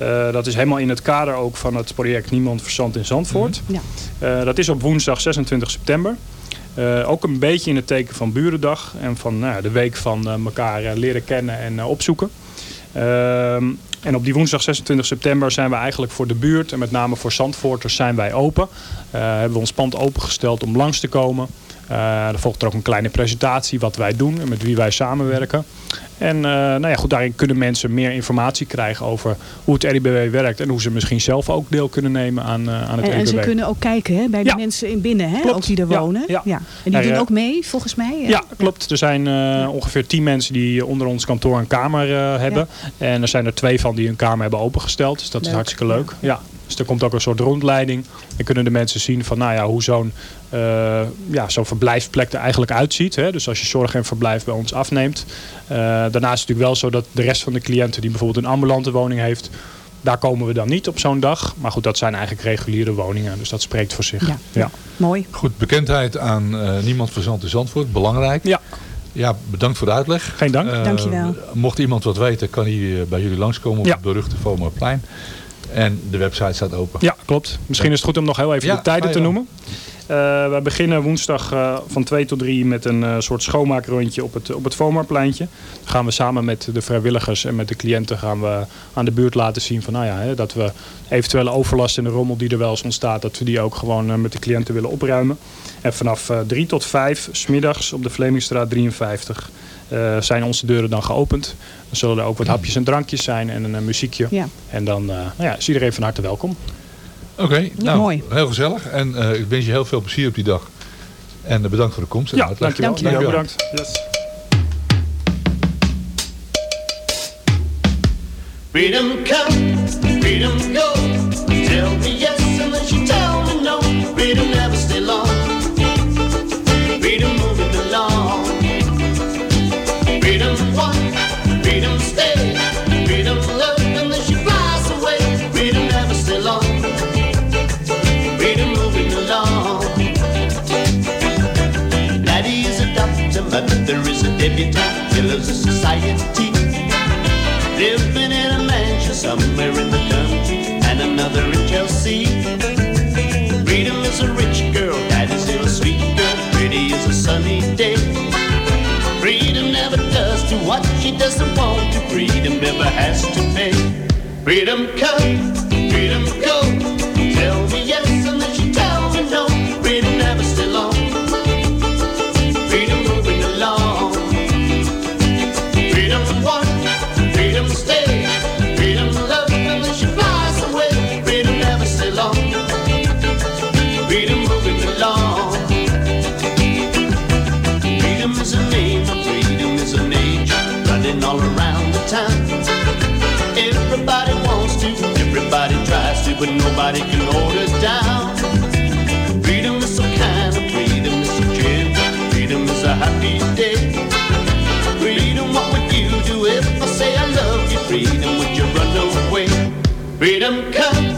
Uh, dat is helemaal in het kader ook van het project Niemand Verzand in Zandvoort. Ja. Uh, dat is op woensdag 26 september. Uh, ook een beetje in het teken van Burendag en van nou, de week van elkaar leren kennen en opzoeken. Ehm, en op die woensdag 26 september zijn we eigenlijk voor de buurt en met name voor Zandvoorters zijn wij open. hebben we ons pand opengesteld om langs te komen. Uh, er volgt er ook een kleine presentatie wat wij doen en met wie wij samenwerken. En uh, nou ja, goed, daarin kunnen mensen meer informatie krijgen over hoe het RIBW werkt. En hoe ze misschien zelf ook deel kunnen nemen aan, uh, aan het en, RIBW. En ze kunnen ook kijken hè, bij de ja. mensen in binnen, hè, klopt. ook die er wonen. Ja. Ja. En die doen ook mee, volgens mij. Ja, klopt. Er zijn ongeveer tien mensen die onder ons kantoor een kamer hebben. En er zijn er twee van die hun kamer hebben opengesteld. Dus dat leuk. is hartstikke leuk. ja. Dus er komt ook een soort rondleiding. En kunnen de mensen zien van nou ja, hoe zo'n uh, ja, zo'n verblijfsplek er eigenlijk uitziet. Hè? Dus als je zorg en verblijf bij ons afneemt. Uh, daarnaast is het natuurlijk wel zo dat de rest van de cliënten die bijvoorbeeld een ambulante woning heeft. Daar komen we dan niet op zo'n dag. Maar goed, dat zijn eigenlijk reguliere woningen. Dus dat spreekt voor zich. Ja, ja. mooi. Goed, bekendheid aan uh, Niemand Verzand in Zandvoort. Belangrijk. Ja. Ja, bedankt voor de uitleg. Geen dank. Uh, Dankjewel. Mocht iemand wat weten, kan hij bij jullie langskomen op ja. het beruchte Vomerplein. En de website staat open. Ja, klopt. Misschien is het goed om nog heel even ja, de tijden te noemen. Uh, we beginnen woensdag uh, van 2 tot 3 met een uh, soort schoonmaakrondje op het, op het Vomarpleintje. Dan gaan we samen met de vrijwilligers en met de cliënten gaan we aan de buurt laten zien van, nou ja, hè, dat we eventuele overlast en de rommel die er wel eens ontstaat, dat we die ook gewoon met de cliënten willen opruimen. En vanaf 3 tot 5 smiddags op de Vlemingstraat 53 uh, zijn onze deuren dan geopend. Dan zullen er ook wat hapjes en drankjes zijn en een, een muziekje. Ja. En dan uh, nou ja, is iedereen van harte welkom. Oké, okay, nou, mooi. heel gezellig. En uh, ik wens je heel veel plezier op die dag. En bedankt voor de komst. En ja, dankjewel. dankjewel. dankjewel. Bedankt. Yes. Freedom comes, freedom debutante. Loves a society. Living in a mansion somewhere in the country and another in Chelsea. Freedom is a rich girl, daddy's still a sweet girl. Pretty is a sunny day. Freedom never does to what she doesn't want to. Freedom never has to pay. Freedom come, freedom go. But nobody can hold us down. Freedom is so kind of freedom is so gentle. Freedom is a happy day. Freedom, what would you do if I say I love you? Freedom, would you run away? Freedom come,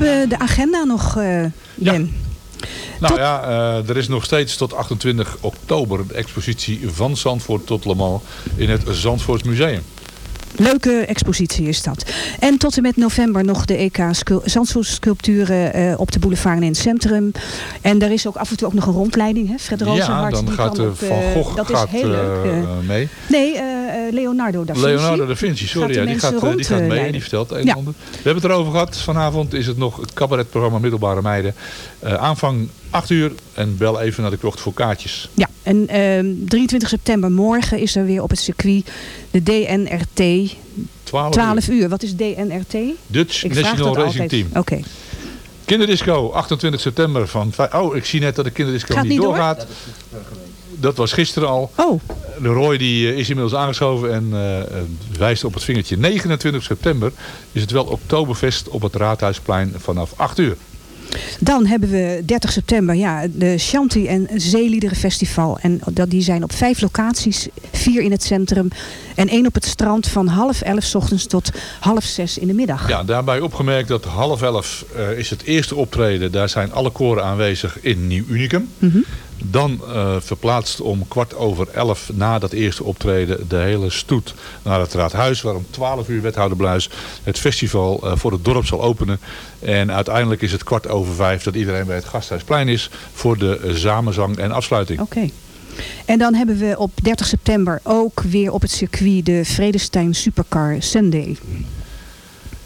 hebben de agenda nog, eh Jen. Nou ja, eh, er is nog steeds tot 28 oktober de expositie van Zandvoort tot Le Mans in het Zandvoorts Museum. Leuke expositie is dat. En tot en met november nog de EK scul- Zandvoortsculpturen eh, op de boulevard en in het centrum. En er is ook af en toe ook nog een rondleiding. Hè? Fred Ja, Rozenhart. dan die gaat op, Van Gogh dat is heel leuk. mee. nee, Leonardo da Vinci. Leonardo da Vinci, sorry. de ja, die, mensen gaat, eh, die gaat mee, rondleiden. die vertelt een en ander. We hebben het erover gehad. Vanavond is het nog het cabaretprogramma Middelbare Meiden. Eh, aanvang 8 uur en bel even naar de krocht voor kaartjes. Ja, en ehm, 23 september morgen is er weer op het circuit de DNRT. 12, 12 uur. Wat is DNRT? Dutch Ik National Racing altijd. Team. Oké. Kinderdisco, 28 september. Van oh, ik zie net dat de kinderdisco Gaat niet niet door? Dat was gisteren al. Oh. De Roy die eh, is inmiddels aangeschoven en eh, eh, wijst op het vingertje. 29 september is het wel Oktoberfest op het Raadhuisplein vanaf 8 uur. Dan hebben we 30 september ja, de Shanti en Zeeliederenfestival. En dat, die zijn op vijf locaties. Vier in het centrum en één op het strand van half elf 's ochtends tot half zes in de middag. Ja, daarbij opgemerkt dat half elf eh, is het eerste optreden. Daar zijn alle koren aanwezig in Nieuw Unicum. Mhm. Dan eh, verplaatst om kwart over elf na dat eerste optreden de hele stoet naar het raadhuis. Waar om 12 uur wethouder Bluis het festival eh, voor het dorp zal openen. En uiteindelijk is het kwart over vijf dat iedereen bij het Gasthuisplein is voor de samenzang en afsluiting. Oké. En dan hebben we op 30 september ook weer op het circuit de Vredestein Supercar Sunday.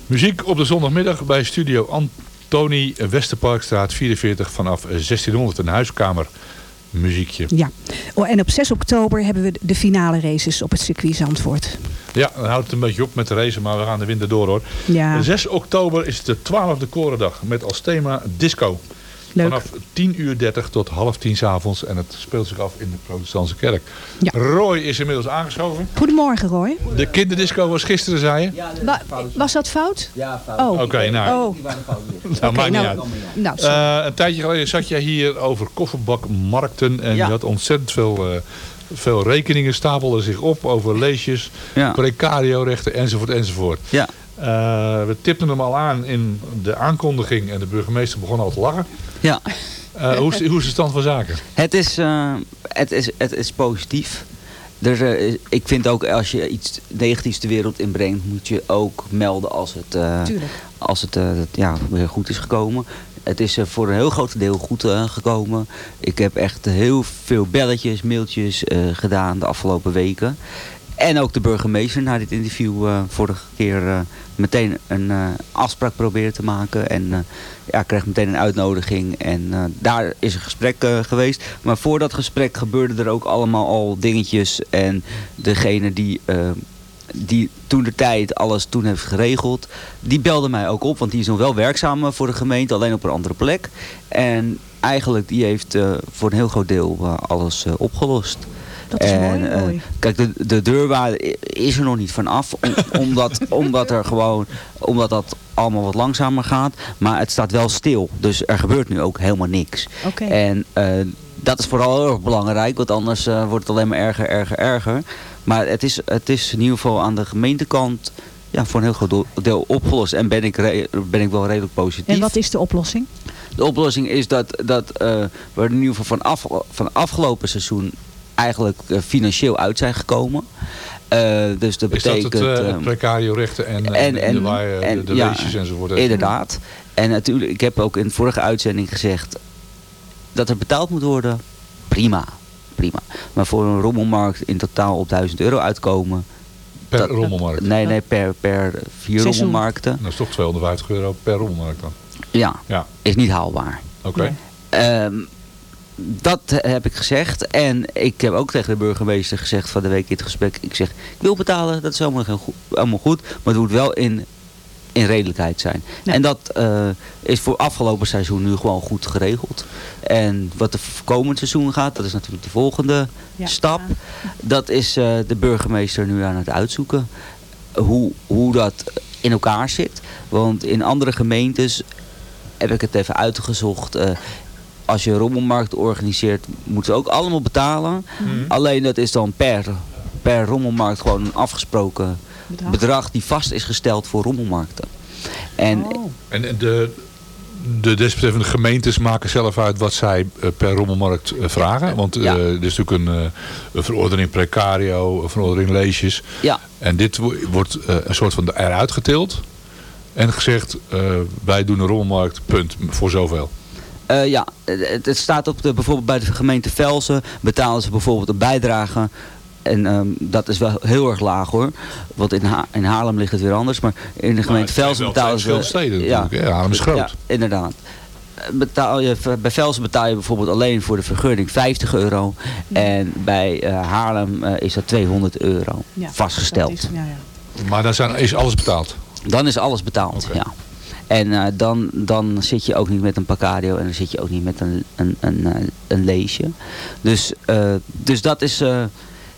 Muziek op de zondagmiddag bij studio Antoni Westerparkstraat 44 vanaf 1600. Een huiskamer muziekje. Ja. Oh, en op 6 oktober hebben we de finale races op het circuit Zandvoort. Ja, dan houdt het een beetje op met de race, maar we gaan de wind door hoor. Ja. 6 oktober is de 12e Korendag met als thema disco. Leuk. Vanaf 10 uur 30 tot half 10 s avonds en het speelt zich af in de protestantse kerk. Roy is inmiddels aangeschoven. Goedemorgen Roy. De kinderdisco was gisteren, zei je? Wa- was dat fout? Ja, fout. Oh. Oké, nou. Oh. <laughs> Nou, maakt niet nou, uit. nou. Eh, een tijdje geleden zat jij hier over kofferbakmarkten en Ja. je had ontzettend veel, eh, veel rekeningen stapelden zich op over leesjes, Ja. precario-rechten enzovoort enzovoort. Ja. Eh, we tipten hem al aan in de aankondiging en de burgemeester begon al te lachen. Ja. Eh, hoe, is, hoe is de stand van zaken? Het is, eh, het is, het is positief. er, eh, ik vind ook als je iets negatiefs de wereld inbrengt, moet je ook melden als het, eh, als het ja, weer goed is gekomen. Het is eh, voor een heel groot deel goed eh, gekomen. Ik heb echt heel veel belletjes, mailtjes eh, gedaan de afgelopen weken. En ook de burgemeester na dit interview eh, vorige keer eh, meteen een eh, afspraak proberen te maken. En ja, kreeg meteen een uitnodiging. En daar is een gesprek geweest. Maar voor dat gesprek gebeurden er ook allemaal al dingetjes. En degene die, die toen de tijd alles toen heeft geregeld, die belde mij ook op. Want die is nog wel werkzaam voor de gemeente, alleen op een andere plek. En eigenlijk die heeft eh, voor een heel groot deel alles opgelost. Dat is en, mooi, eh, mooi. Kijk, de, de deurwaarde is er nog niet vanaf. Om, <laughs> omdat, omdat er gewoon, omdat dat allemaal wat langzamer gaat. Maar het staat wel stil. Dus er gebeurt nu ook helemaal niks. Oké. En eh, dat is vooral heel erg belangrijk. Want anders eh, wordt het alleen maar erger, erger, erger. Maar het is, het is in ieder geval aan de gemeentekant ja, voor een heel groot deel opgelost. En ben ik, ben ik wel redelijk positief. En wat is de oplossing? De oplossing is dat, dat we in ieder geval van, af, van afgelopen seizoen eigenlijk eh, financieel uit zijn gekomen. Eh, dus dat Is dat betekent... het eh, ehm, precario rechten en, en, de, waaien, en- de, de ja, leesjes enzovoort? Inderdaad. En natuurlijk, ik heb ook in de vorige uitzending gezegd dat er betaald moet worden. Prima, prima. Maar voor een rommelmarkt in totaal op 1000 euro uitkomen. Per dat- rommelmarkt? Nee, nee, per, per vier Seizoen. rommelmarkten. Dat is toch 250 euro per rommelmarkt dan? Ja, Ja. is niet haalbaar. Oké. Ehm, dat heb ik gezegd. En ik heb ook tegen de burgemeester gezegd van de week in het gesprek. Ik zeg, ik wil betalen, dat is allemaal, goed, allemaal goed. Maar het moet wel in, in redelijkheid zijn. En dat eh, is voor afgelopen seizoen nu gewoon goed geregeld. En wat de komend seizoen gaat, dat is natuurlijk de volgende Ja. stap. Dat is eh, de burgemeester nu aan het uitzoeken. Hoe, hoe dat in elkaar zit. Want in andere gemeentes heb ik het even uitgezocht. eh, als je een rommelmarkt organiseert, moeten ze ook allemaal betalen. Mhm. Alleen dat is dan per, per rommelmarkt gewoon een afgesproken Bedrag. bedrag. die vast is gesteld voor rommelmarkten. En En de, de desbetreffende gemeentes maken zelf uit wat zij eh, per rommelmarkt eh, vragen. Want eh, er is natuurlijk een, eh, een verordening precario, een verordening leesjes. Ja. En dit wo- wordt eh, een soort van eruit getild. En gezegd, eh, wij doen een rommelmarkt, punt, voor zoveel. Eh, ja, het, het staat op de, bijvoorbeeld bij de gemeente Velsen betalen ze bijvoorbeeld een bijdrage. En ehm, dat is wel heel erg laag hoor. Want in, ha in Haarlem ligt het weer anders. Maar in de gemeente het zijn Velsen betalen ze... steden natuurlijk, hè? Haarlem is groot. Ja, inderdaad. Eh, Betaal je, bij Velsen betaal je bijvoorbeeld alleen voor de vergunning 50 euro. En bij eh, Haarlem eh, is dat 200 euro Ja, vastgesteld. dat is- ja, ja. Maar dan zijn, is alles betaald. Dan is alles betaald, ja. En eh, dan, dan zit je ook niet met een Pacadio en dan zit je ook niet met een, een, een, eh, een leesje. Dus, eh, dus dat is, eh,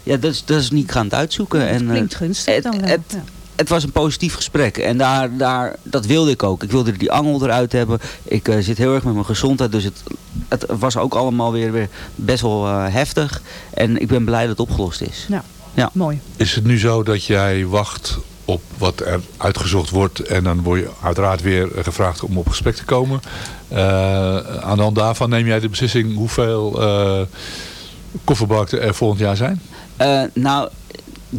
ja, dat is, dat is niet gaan het uitzoeken. en, eh, Klinkt gunstig het, dan wel. het, ja. het was een positief gesprek en daar, daar, dat wilde ik ook. Ik wilde die angel eruit hebben. Ik eh, zit heel erg met mijn gezondheid, dus het, het was ook allemaal weer, weer best wel eh, heftig. En ik ben blij dat het opgelost is. Ja, ja. mooi. Is het nu zo dat jij wacht op wat er uitgezocht wordt en dan word je uiteraard weer gevraagd om op gesprek te komen. Eh, aan de hand daarvan neem jij de beslissing hoeveel eh kofferbakken er volgend jaar zijn? Eh, nou,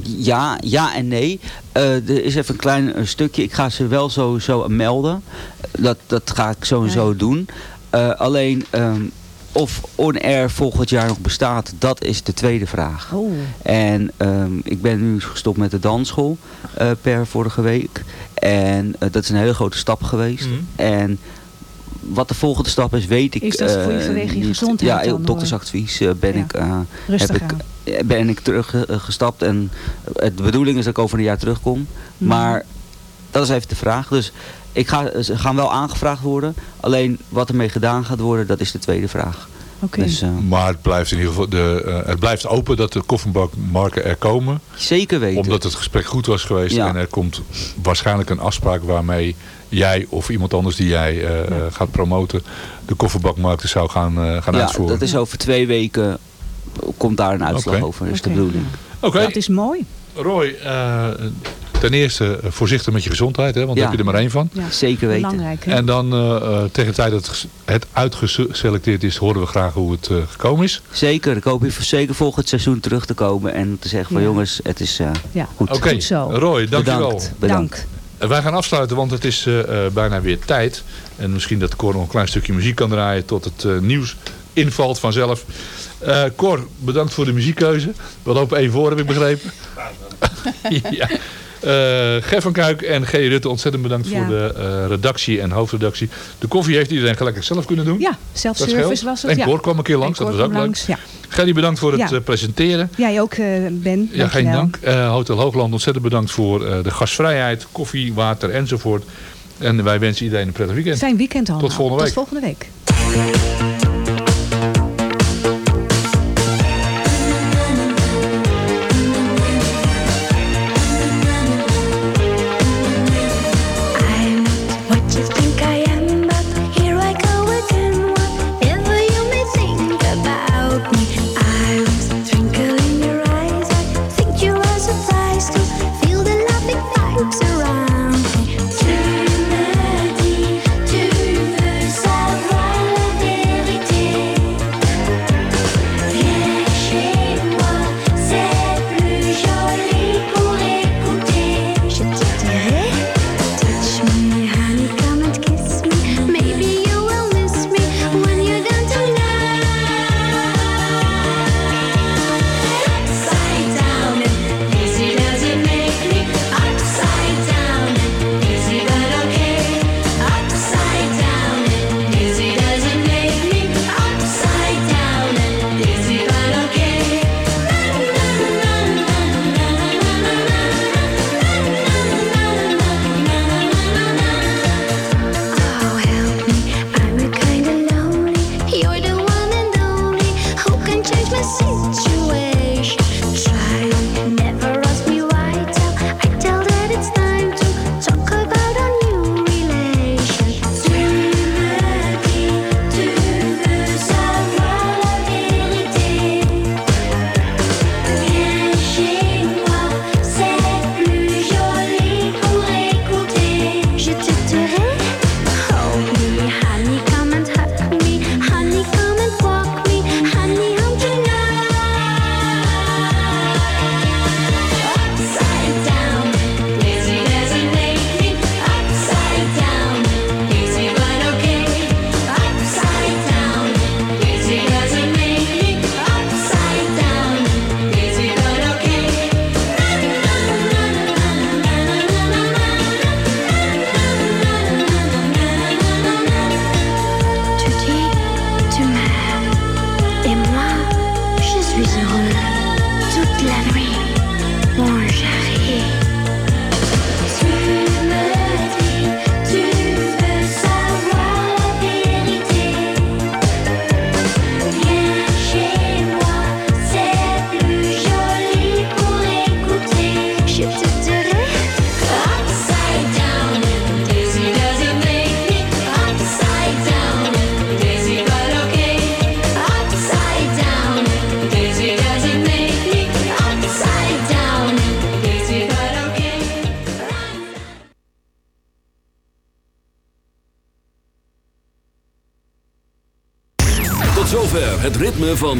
ja, ja en nee. Eh, er is even een klein stukje. Ik ga ze wel sowieso melden. Dat, dat ga ik sowieso doen. Eh, alleen ehm, of On-Air volgend jaar nog bestaat, dat is de tweede vraag. Oh. En ehm, ik ben nu gestopt met de dansschool eh, per vorige week. En eh, dat is een hele grote stap geweest. Mhm. En wat de volgende stap is, weet ik Is dat voor je eh, vanwege gezondheid Ja, dan, op doktersadvies eh, ben Ja. ik, eh, Rustig heb ik, ben ik teruggestapt. en de bedoeling is dat ik over een jaar terugkom. Mhm. Maar dat is even de vraag. Dus ik ga, ze gaan wel aangevraagd worden. Alleen wat ermee gedaan gaat worden, dat is de tweede vraag. Oké. Dus, eh, Maar het blijft in ieder geval de, eh, het blijft open dat de kofferbakmarken er komen. Zeker weten. Omdat het gesprek goed was geweest Ja. en er komt waarschijnlijk een afspraak waarmee jij of iemand anders die jij eh, gaat promoten de kofferbakmarkten zou gaan, eh, gaan ja, uitvoeren. dat is over twee weken komt daar een uitslag Oké. over. is de bedoeling. Oké. Dat is mooi. Roy, eh, ten eerste eh, voorzichtig met je gezondheid, hè, want Ja. daar heb je er maar één van. Ja, Zeker weten. Belangrijk. En dan eh, eh, tegen de tijd dat het ges- het uitgeselecteerd is, horen we graag hoe het eh, gekomen is. Zeker, ik hoop hier zeker volgend seizoen terug te komen en te zeggen van Ja. jongens, het is eh, Ja, goed. Oké. Roy, dankjewel. Bedankt. Bedankt. Wij gaan afsluiten, want het is bijna weer tijd. En misschien dat Cor nog een klein stukje muziek kan draaien tot het eh, nieuws invalt vanzelf. Eh Cor, bedankt voor de muziekkeuze. We lopen één voor, heb ik begrepen. <laughs> ja. Eh, Ger van Kuik en G. Rutte, ontzettend bedankt Ja. voor de eh, redactie en hoofdredactie. De koffie heeft iedereen gelijk zelf kunnen doen. Ja, scheelt. was het. En ja. Cor kwam een keer langs, dat was ook leuk. langs, Ja. Gerry, bedankt voor het Ja. eh, presenteren. Jij ook, Ben. Ja, geen dank. Hotel Hoogland, ontzettend bedankt voor de gastvrijheid, koffie, water enzovoort. En wij wensen iedereen een prettig weekend. Fijn weekend allemaal. Tot volgende week. Tot volgende week.